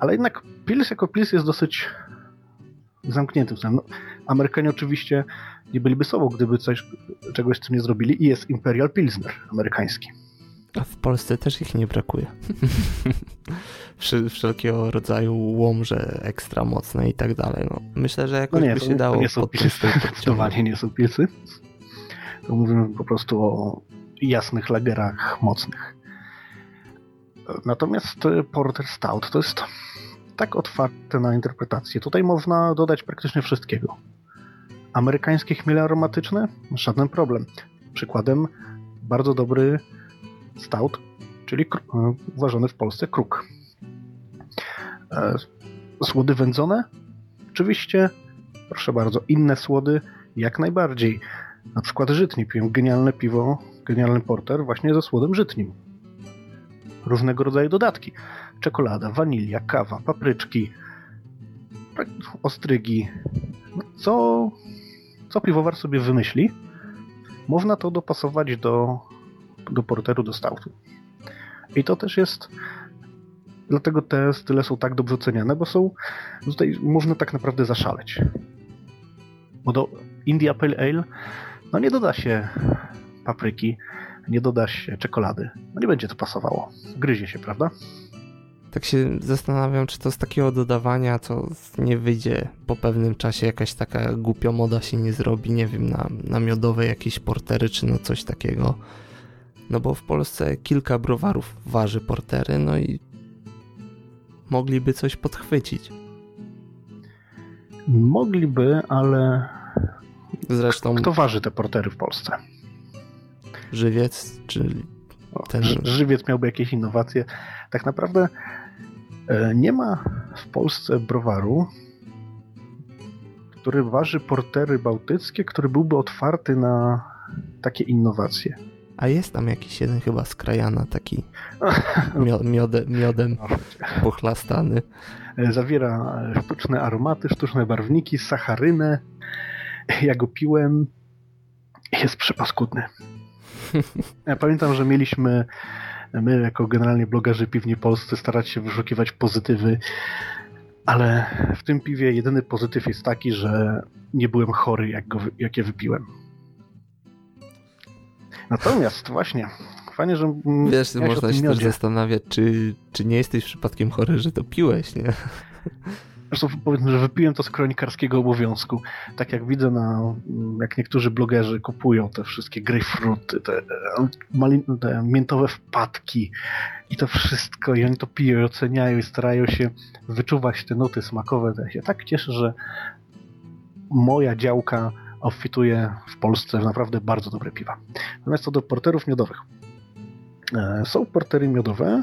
S3: Ale jednak pils jako pils jest dosyć zamkniętym. No, Amerykanie oczywiście nie byliby sobą, gdyby coś, czegoś z tym nie zrobili i jest Imperial Pilsner amerykański.
S2: A w Polsce też ich nie brakuje. Wszel- Wszelkiego rodzaju łomże ekstra mocne i tak dalej. No, myślę, że jakoś
S3: No nie,
S2: by
S3: to,
S2: się
S3: nie-
S2: dało
S3: to nie są pilsy, zdecydowanie nie są pilsy. To mówimy po prostu o jasnych lagerach mocnych. Natomiast y, Porter Stout to jest tak otwarte na interpretację. Tutaj można dodać praktycznie wszystkiego. Amerykańskie chmiele aromatyczne? Żaden problem. Przykładem bardzo dobry stout, czyli y, uważany w Polsce kruk. E, Słody wędzone? Oczywiście, proszę bardzo, inne słody jak najbardziej. Na przykład żytni piją genialne piwo, genialny porter właśnie ze słodem żytnim. Różnego rodzaju dodatki. Czekolada, wanilia, kawa, papryczki, tak, ostrygi. No, Co, co piwowar sobie wymyśli, można to dopasować do, do porteru, do stoutu. I to też jest Dlatego te style są tak dobrze oceniane, bo są tutaj można tak naprawdę zaszaleć. Bo do India Pale Ale no nie doda się papryki, nie doda się czekolady. No nie będzie to pasowało. Gryzie się, prawda?
S2: Tak się zastanawiam, czy to z takiego dodawania, co nie wyjdzie po pewnym czasie, jakaś taka głupia moda się nie zrobi, nie wiem, na, na miodowe jakieś portery, czy no coś takiego. No bo w Polsce kilka browarów waży portery, no i mogliby coś podchwycić.
S3: Mogliby, ale
S2: Zresztą
S3: kto waży te portery w Polsce?
S2: żywiec, czy
S3: O,
S2: Ten-
S3: Ży- Żywiec miałby jakieś innowacje. Tak naprawdę nie ma w Polsce browaru, który waży portery bałtyckie, który byłby otwarty na takie innowacje.
S2: A jest tam jakiś jeden chyba z krajana, taki mio, miode, miodem pochlastany.
S3: E, Zawiera e, sztuczne aromaty, sztuczne barwniki, sacharynę. Ja go piłem. Jest przepaskudny. Ja pamiętam, że mieliśmy my jako generalnie blogerzy piwni polscy starać się wyszukiwać pozytywy, ale w tym piwie jedyny pozytyw jest taki, że nie byłem chory, jak, go, jak je wypiłem. Natomiast właśnie, fajnie, że
S2: Wiesz, można się też zastanawiać, czy, czy nie jesteś przypadkiem chory, że to piłeś, nie?
S3: Zresztą powiedzmy, że wypiłem to z kronikarskiego obowiązku. Tak jak widzę, na, jak niektórzy blogerzy kupują te wszystkie grejpfruty, te, te miętowe wpadki i to wszystko, i oni to piją i oceniają i starają się wyczuwać te nuty smakowe. Ja się tak cieszę, że moja działka obfituje w Polsce w naprawdę bardzo dobre piwa. Natomiast co do porterów miodowych. E, Są portery miodowe,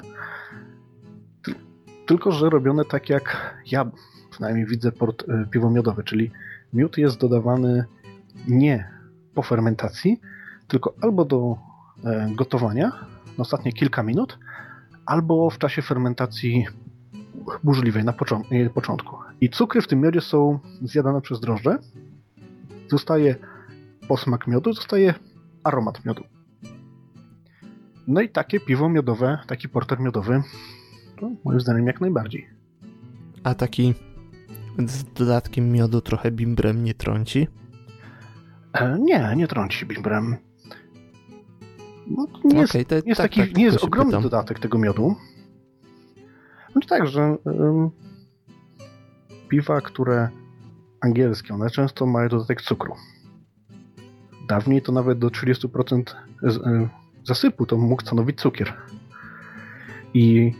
S3: ty- tylko że robione tak jak ja przynajmniej widzę port, e, piwo miodowe, czyli miód jest dodawany nie po fermentacji, tylko albo do e, gotowania na ostatnie kilka minut, albo w czasie fermentacji burzliwej na e, początku. I cukry w tym miodzie są zjadane przez drożdże. Zostaje posmak miodu, zostaje aromat miodu. No i takie piwo miodowe, taki porter miodowy, moim zdaniem jak najbardziej.
S2: A taki z dodatkiem miodu trochę bimbrem nie trąci.
S3: E, nie, nie trąci bimbrem. No, nie jest,
S2: Okej, to
S3: jest
S2: tak,
S3: taki,
S2: tak,
S3: nie jest ogromny
S2: pytam.
S3: dodatek tego miodu. Znaczy tak, że piwa, które angielskie, one często mają dodatek cukru. Dawniej to nawet do 30% e, zasypu to mógł stanowić cukier. I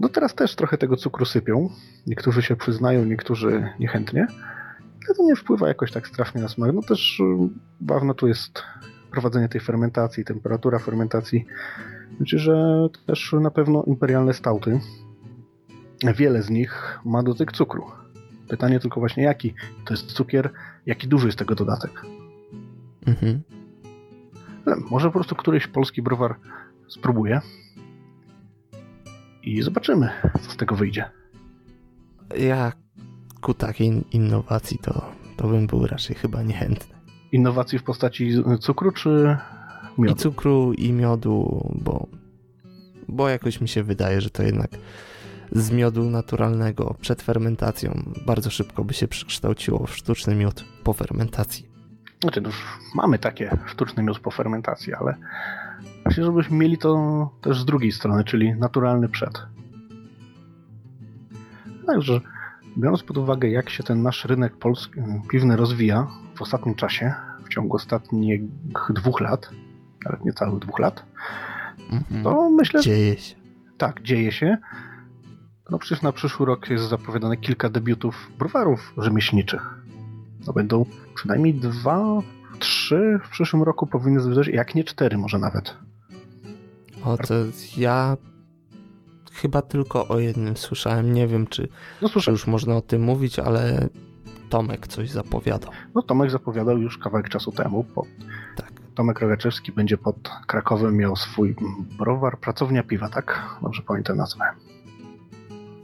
S3: no teraz też trochę tego cukru sypią. Niektórzy się przyznają, niektórzy niechętnie. Ale to nie wpływa jakoś tak strasznie na smak. No też y, ważne tu jest prowadzenie tej fermentacji, temperatura fermentacji. Myślę, że też na pewno imperialne stauty, wiele z nich ma dotyk cukru. Pytanie tylko właśnie jaki to jest cukier, jaki duży jest tego dodatek. Mhm. Może po prostu któryś polski browar spróbuje i zobaczymy, co z tego wyjdzie.
S2: Ja ku takiej innowacji to, to bym był raczej chyba niechętny.
S3: Innowacji w postaci cukru czy miodu?
S2: I cukru, i miodu, bo, bo jakoś mi się wydaje, że to jednak z miodu naturalnego przed fermentacją bardzo szybko by się przekształciło w sztuczny miód po fermentacji.
S3: Znaczy, no już mamy takie sztuczny miód po fermentacji, ale Myślę, żebyśmy mieli to też z drugiej strony, czyli naturalny przed. Także biorąc pod uwagę, jak się ten nasz rynek polski, piwny rozwija w ostatnim czasie, w ciągu ostatnich dwóch lat, nawet niecałych dwóch lat,
S2: to myślę... Dzieje się.
S3: Tak, dzieje się. No przecież na przyszły rok jest zapowiadane kilka debiutów browarów rzemieślniczych. To będą przynajmniej dwa, trzy w przyszłym roku powinny zwyciężyć, jak nie cztery może nawet.
S2: O, to ja chyba tylko o jednym słyszałem. Nie wiem, czy, no, czy już można o tym mówić, ale Tomek coś zapowiadał.
S3: No Tomek zapowiadał już kawałek czasu temu. Po... Tak. Tomek Rogaczewski będzie pod Krakowem miał swój browar, pracownia piwa, tak? Dobrze pamiętam nazwę.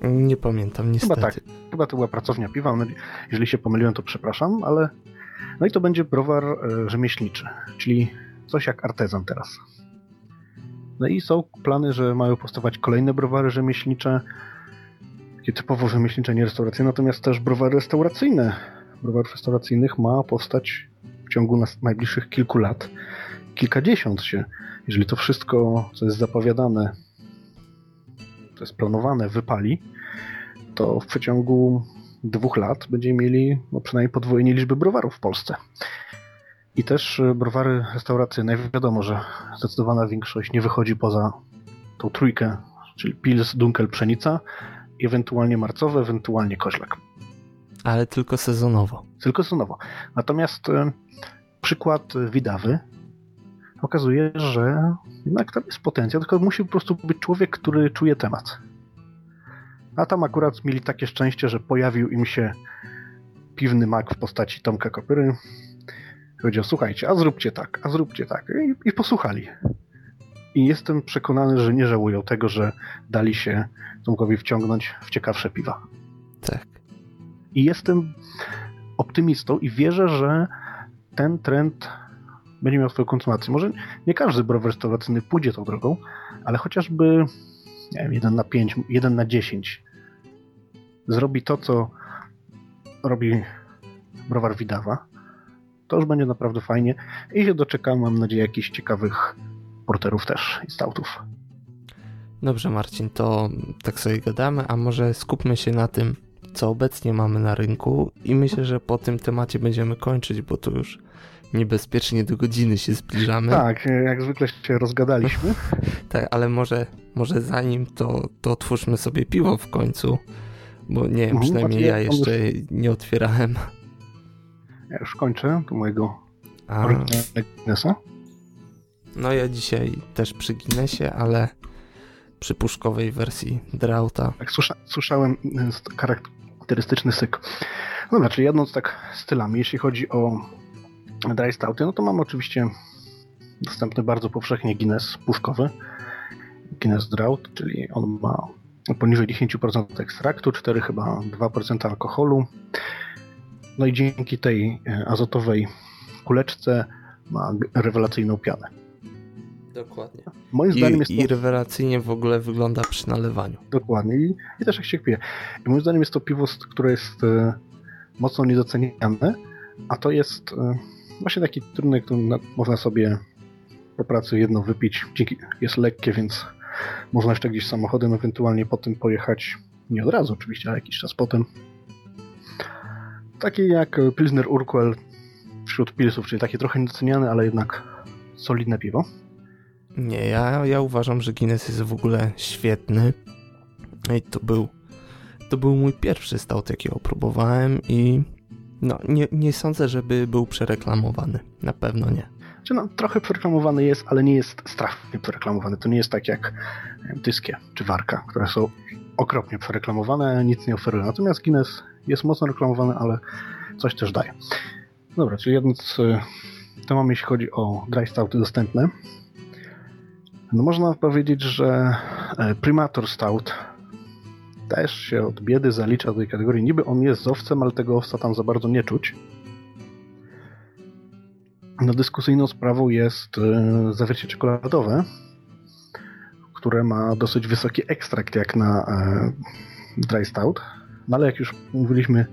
S2: Nie pamiętam, niestety.
S3: Chyba tak. Chyba to była pracownia piwa. Jeżeli się pomyliłem, to przepraszam, ale... No i to będzie browar e, rzemieślniczy, czyli coś jak artezan teraz. No i są plany, że mają powstawać kolejne browary rzemieślnicze, takie typowo rzemieślnicze, nie restauracyjne, natomiast też browary restauracyjne. Browarów restauracyjnych ma powstać w ciągu najbliższych kilku lat, kilkadziesiąt się. Jeżeli to wszystko, co jest zapowiadane, co jest planowane, wypali, to w przeciągu dwóch lat będziemy mieli no, przynajmniej podwojenie liczby browarów w Polsce. I też e, browary restauracyjne, wiadomo, że zdecydowana większość nie wychodzi poza tą trójkę, czyli Pils, Dunkel, Pszenica, ewentualnie marcowe, ewentualnie koźlak.
S2: Ale tylko sezonowo.
S3: Tylko sezonowo. Natomiast e, przykład Widawy pokazuje, że jednak tam jest potencjał, tylko musi po prostu być człowiek, który czuje temat. A tam akurat mieli takie szczęście, że pojawił im się piwny mak w postaci Tomka Kopyry, Powiedział, słuchajcie, a zróbcie tak, a zróbcie tak. I, I, posłuchali. I jestem przekonany, że nie żałują tego, że dali się Tomkowi wciągnąć w ciekawsze piwa.
S2: Tak.
S3: I jestem optymistą i wierzę, że ten trend będzie miał swoją konsumację. Może nie każdy browar restauracyjny pójdzie tą drogą, ale chociażby nie wiem, 1 na 5, 1 na 10 zrobi to, co robi browar Widawa, to już będzie naprawdę fajnie i się doczekam, mam nadzieję, jakichś ciekawych porterów też i stautów.
S2: Dobrze, Marcin, to tak sobie gadamy, a może skupmy się na tym, co obecnie mamy na rynku i myślę, że po tym temacie będziemy kończyć, bo tu już niebezpiecznie do godziny się zbliżamy.
S3: Tak, jak zwykle się rozgadaliśmy.
S2: tak, ale może, może zanim to, to otwórzmy sobie piwo w końcu, bo nie wiem, mhm, przynajmniej ja jeszcze nie otwierałem.
S3: Ja już kończę tu mojego
S2: Guinnessa. No ja dzisiaj też przy Guinnessie, ale przy puszkowej wersji Drauta.
S3: Tak, słysza, słyszałem y, charakterystyczny syk. Dobra, czyli jadąc tak stylami, jeśli chodzi o dry stouty, no to mam oczywiście dostępny bardzo powszechnie Guinness puszkowy. Guinness Drought, czyli on ma poniżej 10% ekstraktu, 4 chyba 2% alkoholu. No i dzięki tej e, azotowej kuleczce ma rewelacyjną pianę.
S2: Dokładnie.
S3: Moim zdaniem jest
S2: to... I rewelacyjnie w ogóle wygląda przy nalewaniu.
S3: Dokładnie. I, i też jak się pije. I moim zdaniem jest to piwo, które jest e, mocno niedoceniane, a to jest e, właśnie taki trunek, który na, można sobie po pracy jedno wypić. Dzięki, jest lekkie, więc można jeszcze gdzieś samochodem ewentualnie po tym pojechać. Nie od razu oczywiście, ale jakiś czas potem Taki jak Pilsner Urquell wśród pilsów, czyli takie trochę niedoceniane, ale jednak solidne piwo.
S2: Nie, ja, ja uważam, że Guinness jest w ogóle świetny. I to był, to był mój pierwszy stout, jaki opróbowałem i no, nie, nie sądzę, żeby był przereklamowany. Na pewno nie.
S3: Czy no, trochę przereklamowany jest, ale nie jest strasznie przereklamowany. To nie jest tak jak Tyskie czy Warka, które są okropnie przereklamowane, nic nie oferują. Natomiast Guinness jest mocno reklamowany, ale coś też daje. Dobra, czyli jedno z to jeśli chodzi o dry stouty dostępne. No można powiedzieć, że e, Primator Stout też się od biedy zalicza do tej kategorii. Niby on jest z owcem, ale tego owca tam za bardzo nie czuć. No dyskusyjną sprawą jest e, zawiercie czekoladowe, które ma dosyć wysoki ekstrakt jak na e, dry stout. No ale jak już mówiliśmy,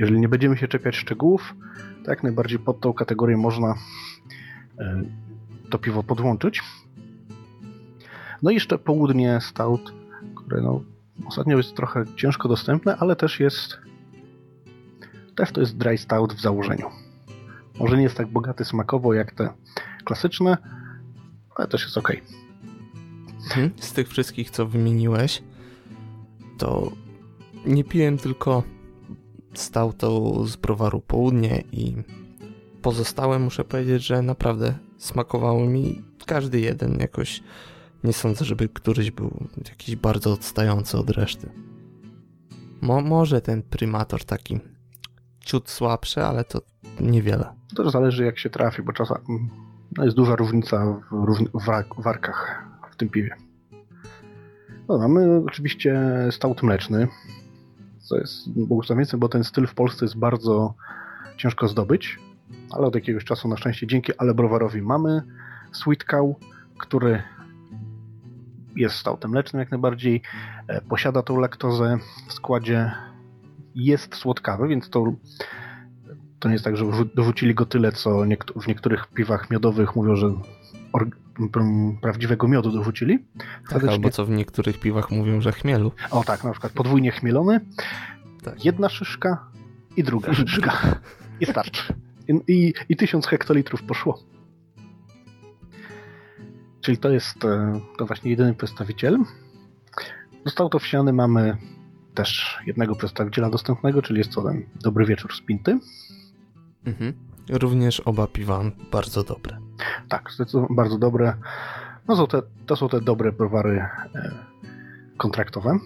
S3: jeżeli nie będziemy się czepiać szczegółów, to jak najbardziej pod tą kategorię można e, to piwo podłączyć. No i jeszcze południe stout, które no, ostatnio jest trochę ciężko dostępne, ale też jest też to jest dry stout w założeniu. Może nie jest tak bogaty smakowo jak te klasyczne, ale też jest ok.
S2: Mhm. Z tych wszystkich, co wymieniłeś, to nie piłem tylko stoutu z browaru Południe i pozostałe muszę powiedzieć, że naprawdę smakowały mi każdy jeden jakoś. Nie sądzę, żeby któryś był jakiś bardzo odstający od reszty. Mo może ten prymator taki ciut słabszy, ale to niewiele.
S3: To zależy jak się trafi, bo czasem no jest duża różnica w, w warkach w tym piwie. No, mamy oczywiście stout mleczny, co jest błogosławieństwem, bo ten styl w Polsce jest bardzo ciężko zdobyć, ale od jakiegoś czasu na szczęście dzięki Ale Browarowi mamy Sweet Cow, który jest stoutem mlecznym jak najbardziej, e, posiada tą laktozę w składzie, jest słodkawy, więc to, to nie jest tak, że dorzucili go tyle, co w niektórych piwach miodowych mówią, że prawdziwego miodu dorzucili.
S2: Tak, albo co w niektórych piwach mówią, że chmielu.
S3: O tak, na przykład podwójnie chmielony, tak. jedna szyszka i druga szyszka. I starczy. I, i, I tysiąc hektolitrów poszło. Czyli to jest e, to właśnie jedyny przedstawiciel. Został to wsiany mamy też jednego przedstawiciela dostępnego, czyli jest to ten Dobry Wieczór z Pinty.
S2: Mhm. Również oba piwa bardzo dobre.
S3: Tak, zdecydowanie bardzo dobre. No są te, to są te dobre browary e, kontraktowe.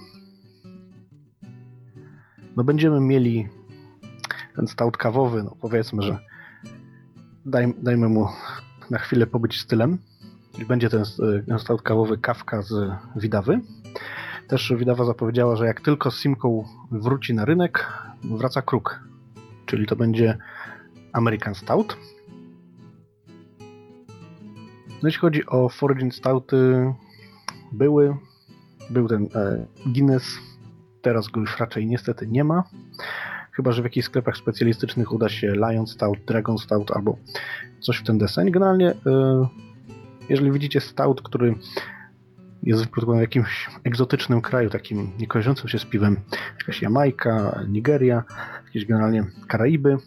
S3: No będziemy mieli ten stout kawowy, no powiedzmy, że daj, dajmy mu na chwilę pobyć stylem. Czyli będzie ten, ten stout kawowy kawka z Widawy. Też Widawa zapowiedziała, że jak tylko Simcoe wróci na rynek, wraca kruk. Czyli to będzie American Stout. No jeśli chodzi o Foraging Stouty, były, był ten e, Guinness, teraz go już raczej niestety nie ma. Chyba, że w jakichś sklepach specjalistycznych uda się Lion Stout, Dragon Stout albo coś w ten deseń. Generalnie, e, jeżeli widzicie stout, który jest wyprodukowany w jakimś egzotycznym kraju, takim nie kojarzącym się z piwem, jakaś Jamajka, Nigeria, jakieś generalnie Karaiby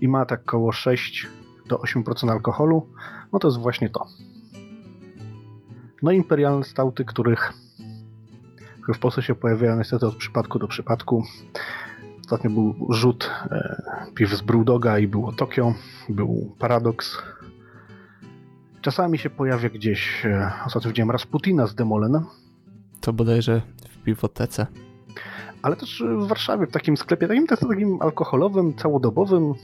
S3: i ma tak około 6 do 8% alkoholu, no to jest właśnie to. No imperialne stauty, których, w Polsce się pojawiają niestety od przypadku do przypadku. Ostatnio był rzut e, piw z Brewdoga i było Tokio, był Paradox. Czasami się pojawia gdzieś, e, ostatnio widziałem Rasputina z Demolen.
S2: To bodajże w piwotece.
S3: Ale też w Warszawie, w takim sklepie, takim, takim alkoholowym, całodobowym.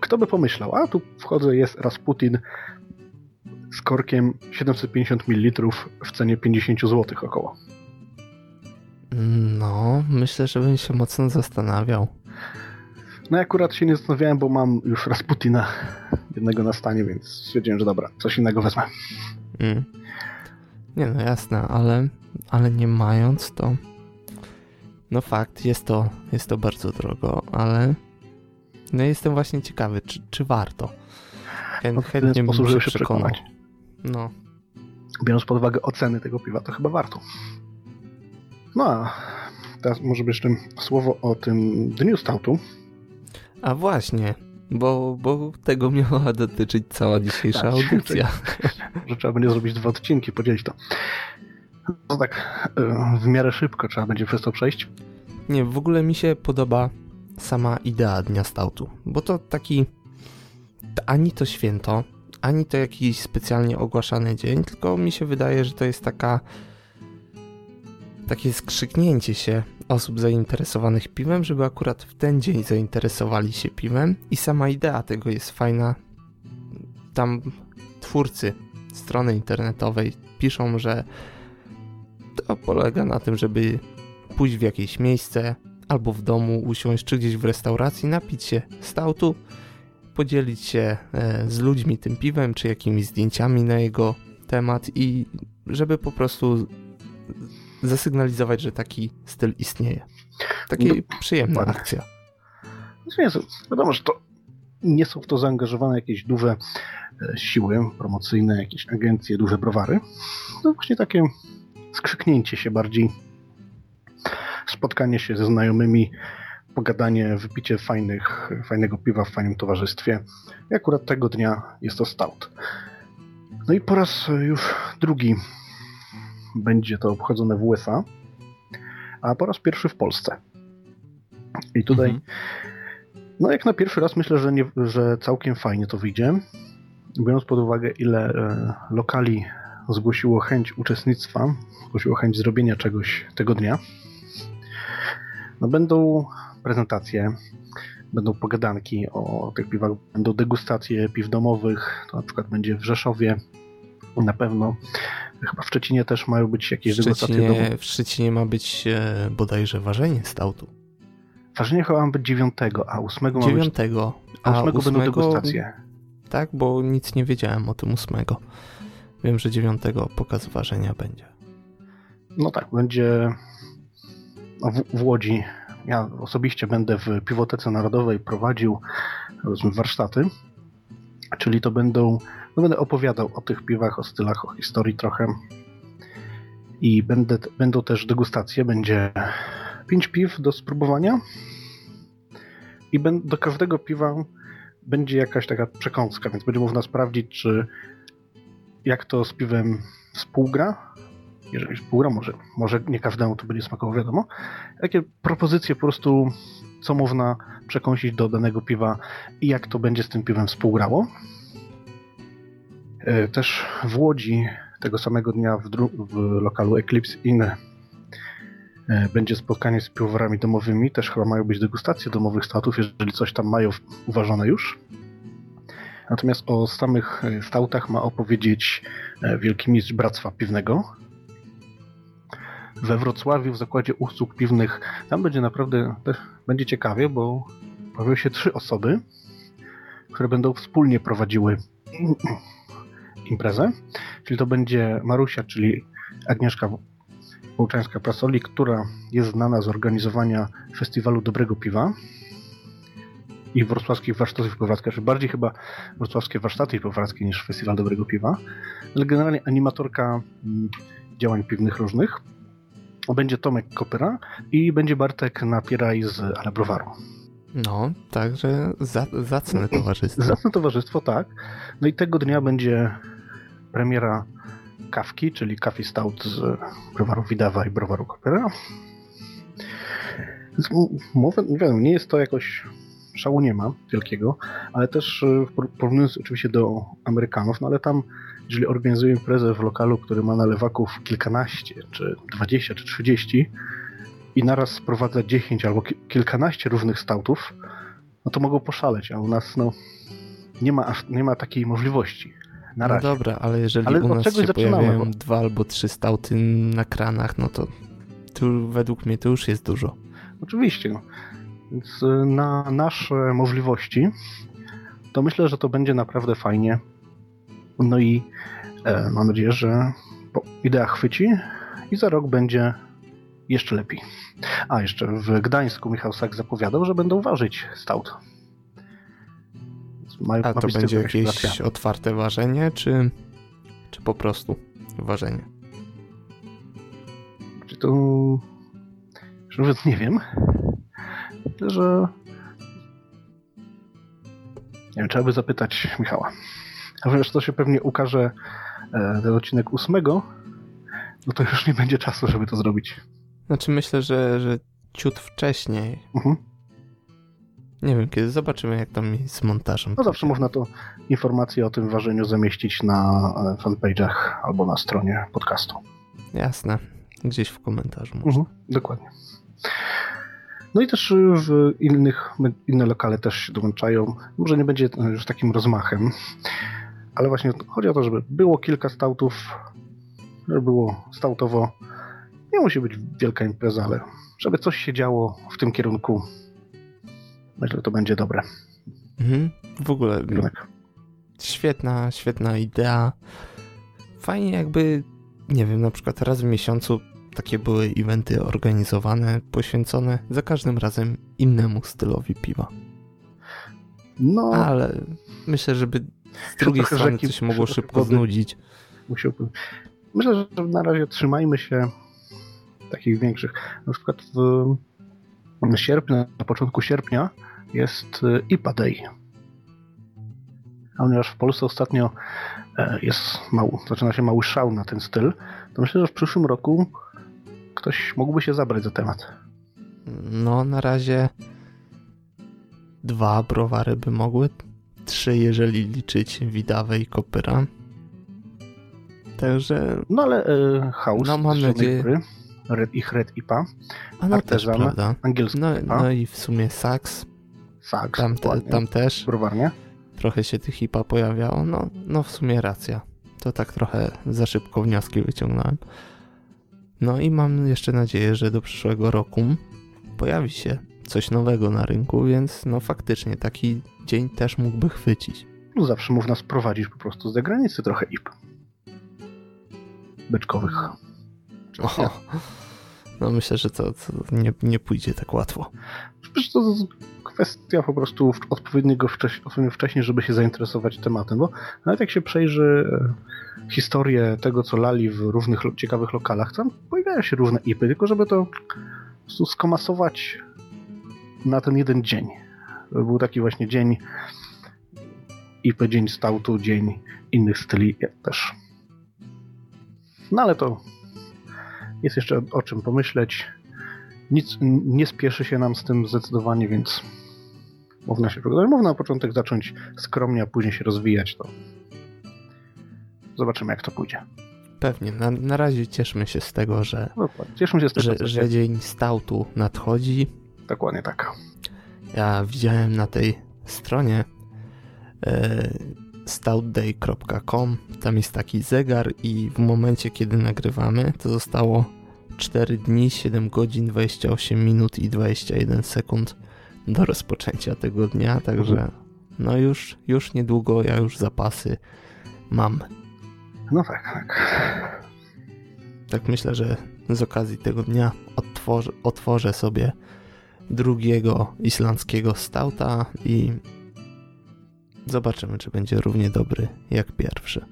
S3: Kto by pomyślał, a tu wchodzę, jest Rasputin z korkiem 750 ml w cenie 50 zł około.
S2: No, myślę, że bym się mocno zastanawiał.
S3: No ja akurat się nie zastanawiałem, bo mam już Rasputina jednego na stanie, więc stwierdziłem, że dobra, coś innego wezmę. Mm.
S2: Nie no, jasne, ale, ale nie mając to... No fakt, jest to, jest to bardzo drogo, ale no jestem właśnie ciekawy, czy, czy warto. Chę, no, chętnie bym się przekonał. Przekonać. No.
S3: Biorąc pod uwagę oceny tego piwa, to chyba warto. No a teraz może jeszcze słowo o tym dniu stoutu.
S2: A właśnie, bo, bo tego miała dotyczyć cała dzisiejsza tak, audycja.
S3: Że trzeba będzie zrobić dwa odcinki, podzielić to. No tak, e, w miarę szybko trzeba będzie przez to przejść.
S2: Nie, w ogóle mi się podoba sama idea Dnia Stautu, bo to taki ani to święto, ani to jakiś specjalnie ogłaszany dzień, tylko mi się wydaje, że to jest taka takie skrzyknięcie się osób zainteresowanych piwem, żeby akurat w ten dzień zainteresowali się piwem i sama idea tego jest fajna. Tam twórcy strony internetowej piszą, że to polega na tym, żeby pójść w jakieś miejsce albo w domu usiąść, czy gdzieś w restauracji, napić się stautu, podzielić się e, z ludźmi tym piwem, czy jakimiś zdjęciami na jego temat i żeby po prostu zasygnalizować, że taki styl istnieje. Taka no, przyjemna tak. akcja.
S3: Nie, wiadomo, że to nie są w to zaangażowane jakieś duże e, siły promocyjne, jakieś agencje, duże browary. No właśnie takie skrzyknięcie się bardziej, spotkanie się ze znajomymi, pogadanie, wypicie fajnych, fajnego piwa w fajnym towarzystwie. I akurat tego dnia jest to stout. No i po raz już drugi będzie to obchodzone w USA, a po raz pierwszy w Polsce. I tutaj, mhm. no jak na pierwszy raz myślę, że, nie, że całkiem fajnie to wyjdzie, biorąc pod uwagę, ile e, lokali zgłosiło chęć uczestnictwa, zgłosiło chęć zrobienia czegoś tego dnia. No będą prezentacje, będą pogadanki o tych piwach, będą degustacje piw domowych, to na przykład będzie w Rzeszowie na pewno. Chyba w Szczecinie też mają być jakieś degustacje domowe.
S2: W Szczecinie ma być e, bodajże ważenie stautu.
S3: Ważenie chyba ma być 9, a 8 ma
S2: 9,
S3: być... a 8, 8 będą degustacje.
S2: Tak, bo nic nie wiedziałem o tym 8. Wiem, że 9 pokaz ważenia będzie.
S3: No tak, będzie w, w Łodzi. Ja osobiście będę w Piwotece Narodowej prowadził warsztaty, czyli to będą no będę opowiadał o tych piwach, o stylach, o historii trochę. I będę, będą też degustacje. Będzie pięć piw do spróbowania. I do każdego piwa będzie jakaś taka przekąska, więc będzie można sprawdzić, czy jak to z piwem współgra. Jeżeli współgra, może, może nie każdemu to będzie smakowało, wiadomo. Jakie propozycje po prostu, co można przekąsić do danego piwa i jak to będzie z tym piwem współgrało. E, też w Łodzi tego samego dnia w, w lokalu Eclipse Inn e, będzie spotkanie z piwowarami domowymi. Też chyba mają być degustacje domowych statów, jeżeli coś tam mają uważane już. Natomiast o samych e, stautach ma opowiedzieć wielki mistrz Bractwa Piwnego. We Wrocławiu w zakładzie usług piwnych. Tam będzie naprawdę będzie ciekawie, bo pojawią się trzy osoby, które będą wspólnie prowadziły imprezę, czyli to będzie Marusia, czyli Agnieszka Wołczańska-Prasoli, która jest znana z organizowania festiwalu dobrego piwa i wrocławskich warsztatów piwowarskich, czy bardziej chyba wrocławskie warsztaty piwowarskie niż festiwal dobrego piwa, ale generalnie animatorka mm, działań piwnych różnych. Będzie Tomek Kopyra i będzie Bartek Napieraj z Alebrowaru.
S2: No, także za, zacne towarzystwo.
S3: Zacne towarzystwo, tak. No i tego dnia będzie premiera kawki, czyli Coffee Stout z browaru Widawa i browaru Kopera. Mowę, nie wiem, nie jest to jakoś szału nie ma wielkiego, ale też e, porównując oczywiście do Amerykanów, no ale tam jeżeli organizuję imprezę w lokalu, który ma nalewaków kilkanaście, czy dwadzieścia, czy trzydzieści i naraz sprowadza dziesięć albo kilkanaście różnych stautów, no to mogą poszaleć, a u nas no nie ma, nie ma takiej możliwości. Na
S2: no
S3: razie.
S2: dobra, ale jeżeli ale u nas się zaczynamy, pojawiają dwa albo trzy stauty na kranach, no to tu według mnie to już jest dużo.
S3: Oczywiście. No. Więc na nasze możliwości to myślę, że to będzie naprawdę fajnie. No i e, mam nadzieję, że idea chwyci i za rok będzie jeszcze lepiej. A jeszcze w Gdańsku Michał Sak zapowiadał, że będą ważyć stout.
S2: Ma, A to będzie jakieś otwarte ważenie, czy, czy po prostu ważenie?
S3: Czy to... Szczerze nie wiem. Myślę, że Nie wiem, trzeba by zapytać Michała. A wreszcie to się pewnie ukaże e, ten odcinek ósmego, no to już nie będzie czasu, żeby to zrobić.
S2: Znaczy myślę, że, że ciut wcześniej.
S3: Mhm.
S2: Nie wiem, kiedy zobaczymy, jak tam mi z montażem.
S3: No zawsze można to informacje o tym ważeniu zamieścić na e, fanpage'ach albo na stronie podcastu.
S2: Jasne. Gdzieś w komentarzu.
S3: Mhm, dokładnie. No i też y, w innych, inne lokale też się dołączają. Może nie będzie już takim rozmachem, ale właśnie chodzi o to, żeby było kilka stautów, żeby było stautowo. Nie musi być wielka impreza, ale żeby coś się działo w tym kierunku. Myślę, że to będzie dobre.
S2: Mhm. W ogóle
S3: Kierunek.
S2: świetna, świetna idea. Fajnie jakby, nie wiem, na przykład raz w miesiącu takie były eventy organizowane, poświęcone za każdym razem innemu stylowi piwa.
S3: No,
S2: Ale myślę, żeby z drugiej strony
S3: rzeki
S2: się mogło szybko
S3: wody.
S2: znudzić.
S3: musiałbym. Myślę, że na razie trzymajmy się takich większych. Na przykład w sierpniu, na początku sierpnia jest y, IPA Day. A ponieważ w Polsce ostatnio e, jest mały, zaczyna się mały szał na ten styl, to myślę, że w przyszłym roku ktoś mógłby się zabrać za temat.
S2: No, na razie dwa browary by mogły. Trzy, jeżeli liczyć Widawę i Kopyra. Także,
S3: No ale e, House,
S2: No, mam nadzieję-
S3: Góry, Red, ich Red IPA,
S2: a no też,
S3: Artezan,
S2: prawda?
S3: angielski
S2: No,
S3: IPA,
S2: no i w sumie Sax,
S3: Sax,
S2: tam, te, tam też
S3: browarnie.
S2: trochę się tych hipa pojawiało. No, no w sumie racja. To tak trochę za szybko wnioski wyciągnąłem. No i mam jeszcze nadzieję, że do przyszłego roku pojawi się coś nowego na rynku, więc no faktycznie taki dzień też mógłby chwycić.
S3: No zawsze można sprowadzić po prostu z zagranicy trochę IP. Beczkowych.
S2: O, no myślę, że to, to nie, nie pójdzie tak łatwo.
S3: Przecież to kwestia po prostu odpowiedniego wcześ, wcześniej, żeby się zainteresować tematem, bo nawet jak się przejrzy e, historię tego, co lali w różnych ciekawych lokalach, tam pojawiają się różne IPy, tylko żeby to skomasować na ten jeden dzień. Był taki właśnie dzień IP, dzień stautu, dzień innych styli też. No ale to jest jeszcze o czym pomyśleć. Nic nie spieszy się nam z tym zdecydowanie, więc można się przygotować. Można na początek zacząć skromnie, a później się rozwijać. To zobaczymy, jak to pójdzie.
S2: Pewnie, na, na razie cieszmy się z tego, że,
S3: Dokładnie. Cieszmy się z tego,
S2: że, że dzień stautu nadchodzi.
S3: Dokładnie tak.
S2: Ja widziałem na tej stronie e, stoutday.com, tam jest taki zegar i w momencie, kiedy nagrywamy, to zostało 4 dni, 7 godzin, 28 minut i 21 sekund do rozpoczęcia tego dnia, także
S3: Mhm.
S2: no już, już niedługo, ja już zapasy mam.
S3: No tak, tak.
S2: Tak myślę, że z okazji tego dnia otworzę, otworzę sobie drugiego islandzkiego stauta i zobaczymy, czy będzie równie dobry jak pierwszy.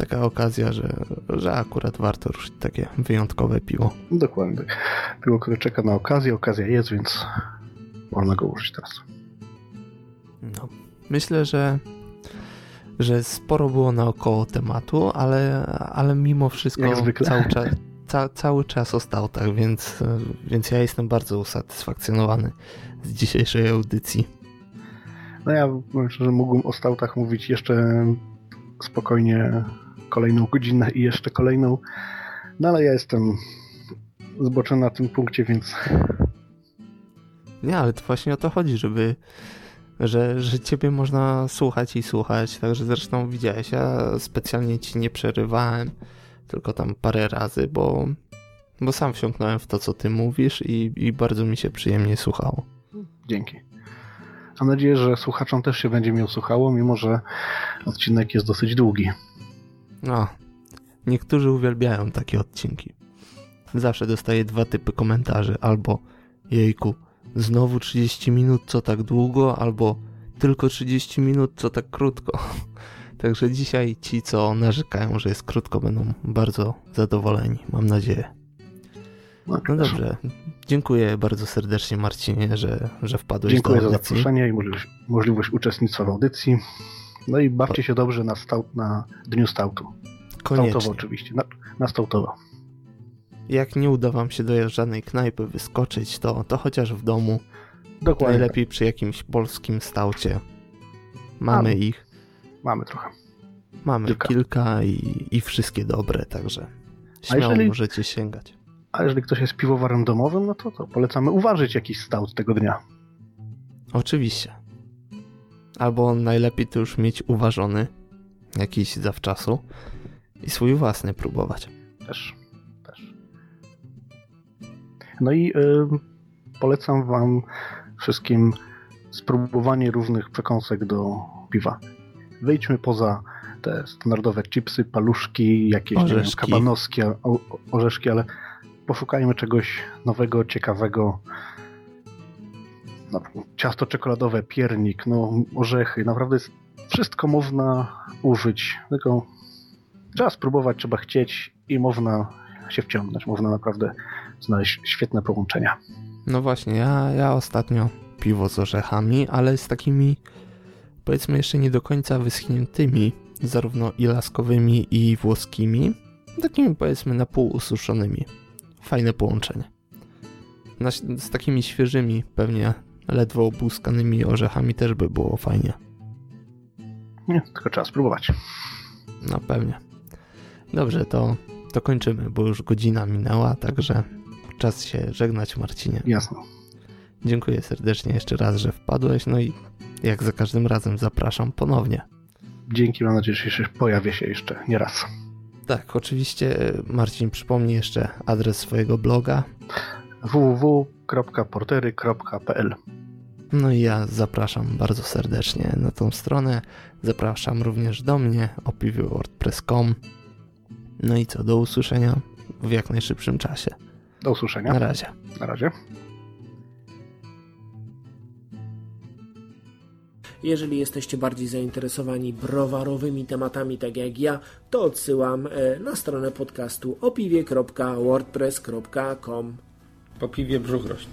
S2: Taka okazja, że, że akurat warto ruszyć takie wyjątkowe piwo.
S3: Dokładnie. Piwo, które czeka na okazję. Okazja jest, więc można go użyć teraz.
S2: No, myślę, że, że sporo było naokoło tematu, ale, ale mimo wszystko cały czas, ca, cały czas o stautach, więc, więc ja jestem bardzo usatysfakcjonowany z dzisiejszej audycji.
S3: No ja powiem szczerze, mógłbym o stautach mówić jeszcze spokojnie kolejną godzinę i jeszcze kolejną. No ale ja jestem zboczony na tym punkcie, więc
S2: Nie, ale to właśnie o to chodzi, żeby że, że ciebie można słuchać i słuchać, także zresztą widziałeś, ja specjalnie ci nie przerywałem, tylko tam parę razy, bo, bo sam wsiąknąłem w to, co ty mówisz i, i bardzo mi się przyjemnie słuchało.
S3: dzięki. Mam nadzieję, że słuchaczom też się będzie miał słuchało, mimo że odcinek jest dosyć długi.
S2: No, niektórzy uwielbiają takie odcinki. Zawsze dostaję dwa typy komentarzy, albo jejku, znowu 30 minut, co tak długo, albo tylko 30 minut, co tak krótko. Także dzisiaj ci, co narzekają, że jest krótko, będą bardzo zadowoleni, mam nadzieję. No, no dobrze. Dziękuję bardzo serdecznie Marcinie, że, że wpadłeś
S3: Dziękuję
S2: do
S3: za
S2: audycji.
S3: zaproszenie i możliwość, możliwość uczestnictwa w audycji. No i bawcie się dobrze na, stał, na Dniu. Stautowo
S2: Koniecznie.
S3: oczywiście, na, na Stautowo.
S2: Jak nie uda wam się do żadnej knajpy wyskoczyć, to, to chociaż w domu.
S3: Dokładnie.
S2: Najlepiej przy jakimś polskim staucie. Mamy
S3: Mamy.
S2: ich.
S3: Mamy trochę.
S2: Mamy
S3: Kilka.
S2: kilka, i, i wszystkie dobre, także śmiało
S3: jeżeli-
S2: możecie sięgać.
S3: A jeżeli ktoś jest piwowarem domowym, no to, to polecamy uważać jakiś stout tego dnia.
S2: Oczywiście. Albo najlepiej to już mieć uważony jakiś zawczasu i swój własny próbować.
S3: Też. też. No i polecam wam wszystkim spróbowanie różnych przekąsek do piwa. Wyjdźmy poza te standardowe chipsy, paluszki, jakieś nie wiem,
S2: Orzeszki.
S3: kabanowskie, o- orzeszki, ale poszukajmy czegoś nowego, ciekawego. No, ciasto czekoladowe, piernik, no, orzechy. Naprawdę wszystko można użyć, tylko trzeba spróbować, trzeba chcieć i można się wciągnąć. Można naprawdę znaleźć świetne połączenia.
S2: No właśnie, ja, ja ostatnio piwo z orzechami, ale z takimi powiedzmy jeszcze nie do końca wyschniętymi, zarówno i laskowymi i włoskimi, takimi powiedzmy na pół ususzonymi. Fajne połączenie. Na, z takimi świeżymi, pewnie ledwo obłuskanymi orzechami też by było fajnie.
S3: Nie, tylko trzeba spróbować.
S2: No pewnie. Dobrze, to, to kończymy, bo już godzina minęła, także czas się żegnać Marcinie.
S3: Jasne.
S2: Dziękuję serdecznie jeszcze raz, że wpadłeś, no i jak za każdym razem zapraszam ponownie.
S3: Dzięki, mam nadzieję, że jeszcze pojawię się jeszcze nie raz.
S2: Tak, oczywiście Marcin przypomni jeszcze adres swojego bloga.
S3: www.portery.pl
S2: No i ja zapraszam bardzo serdecznie na tą stronę. Zapraszam również do mnie o piwie wordpress.com. No i co, do usłyszenia w jak najszybszym czasie.
S3: Do usłyszenia.
S2: Na razie.
S3: Na razie.
S4: Jeżeli jesteście bardziej zainteresowani browarowymi tematami, tak jak ja, to odsyłam e, na stronę podcastu opiwie.wordpress.com.
S5: Po piwie brzuch rośnie.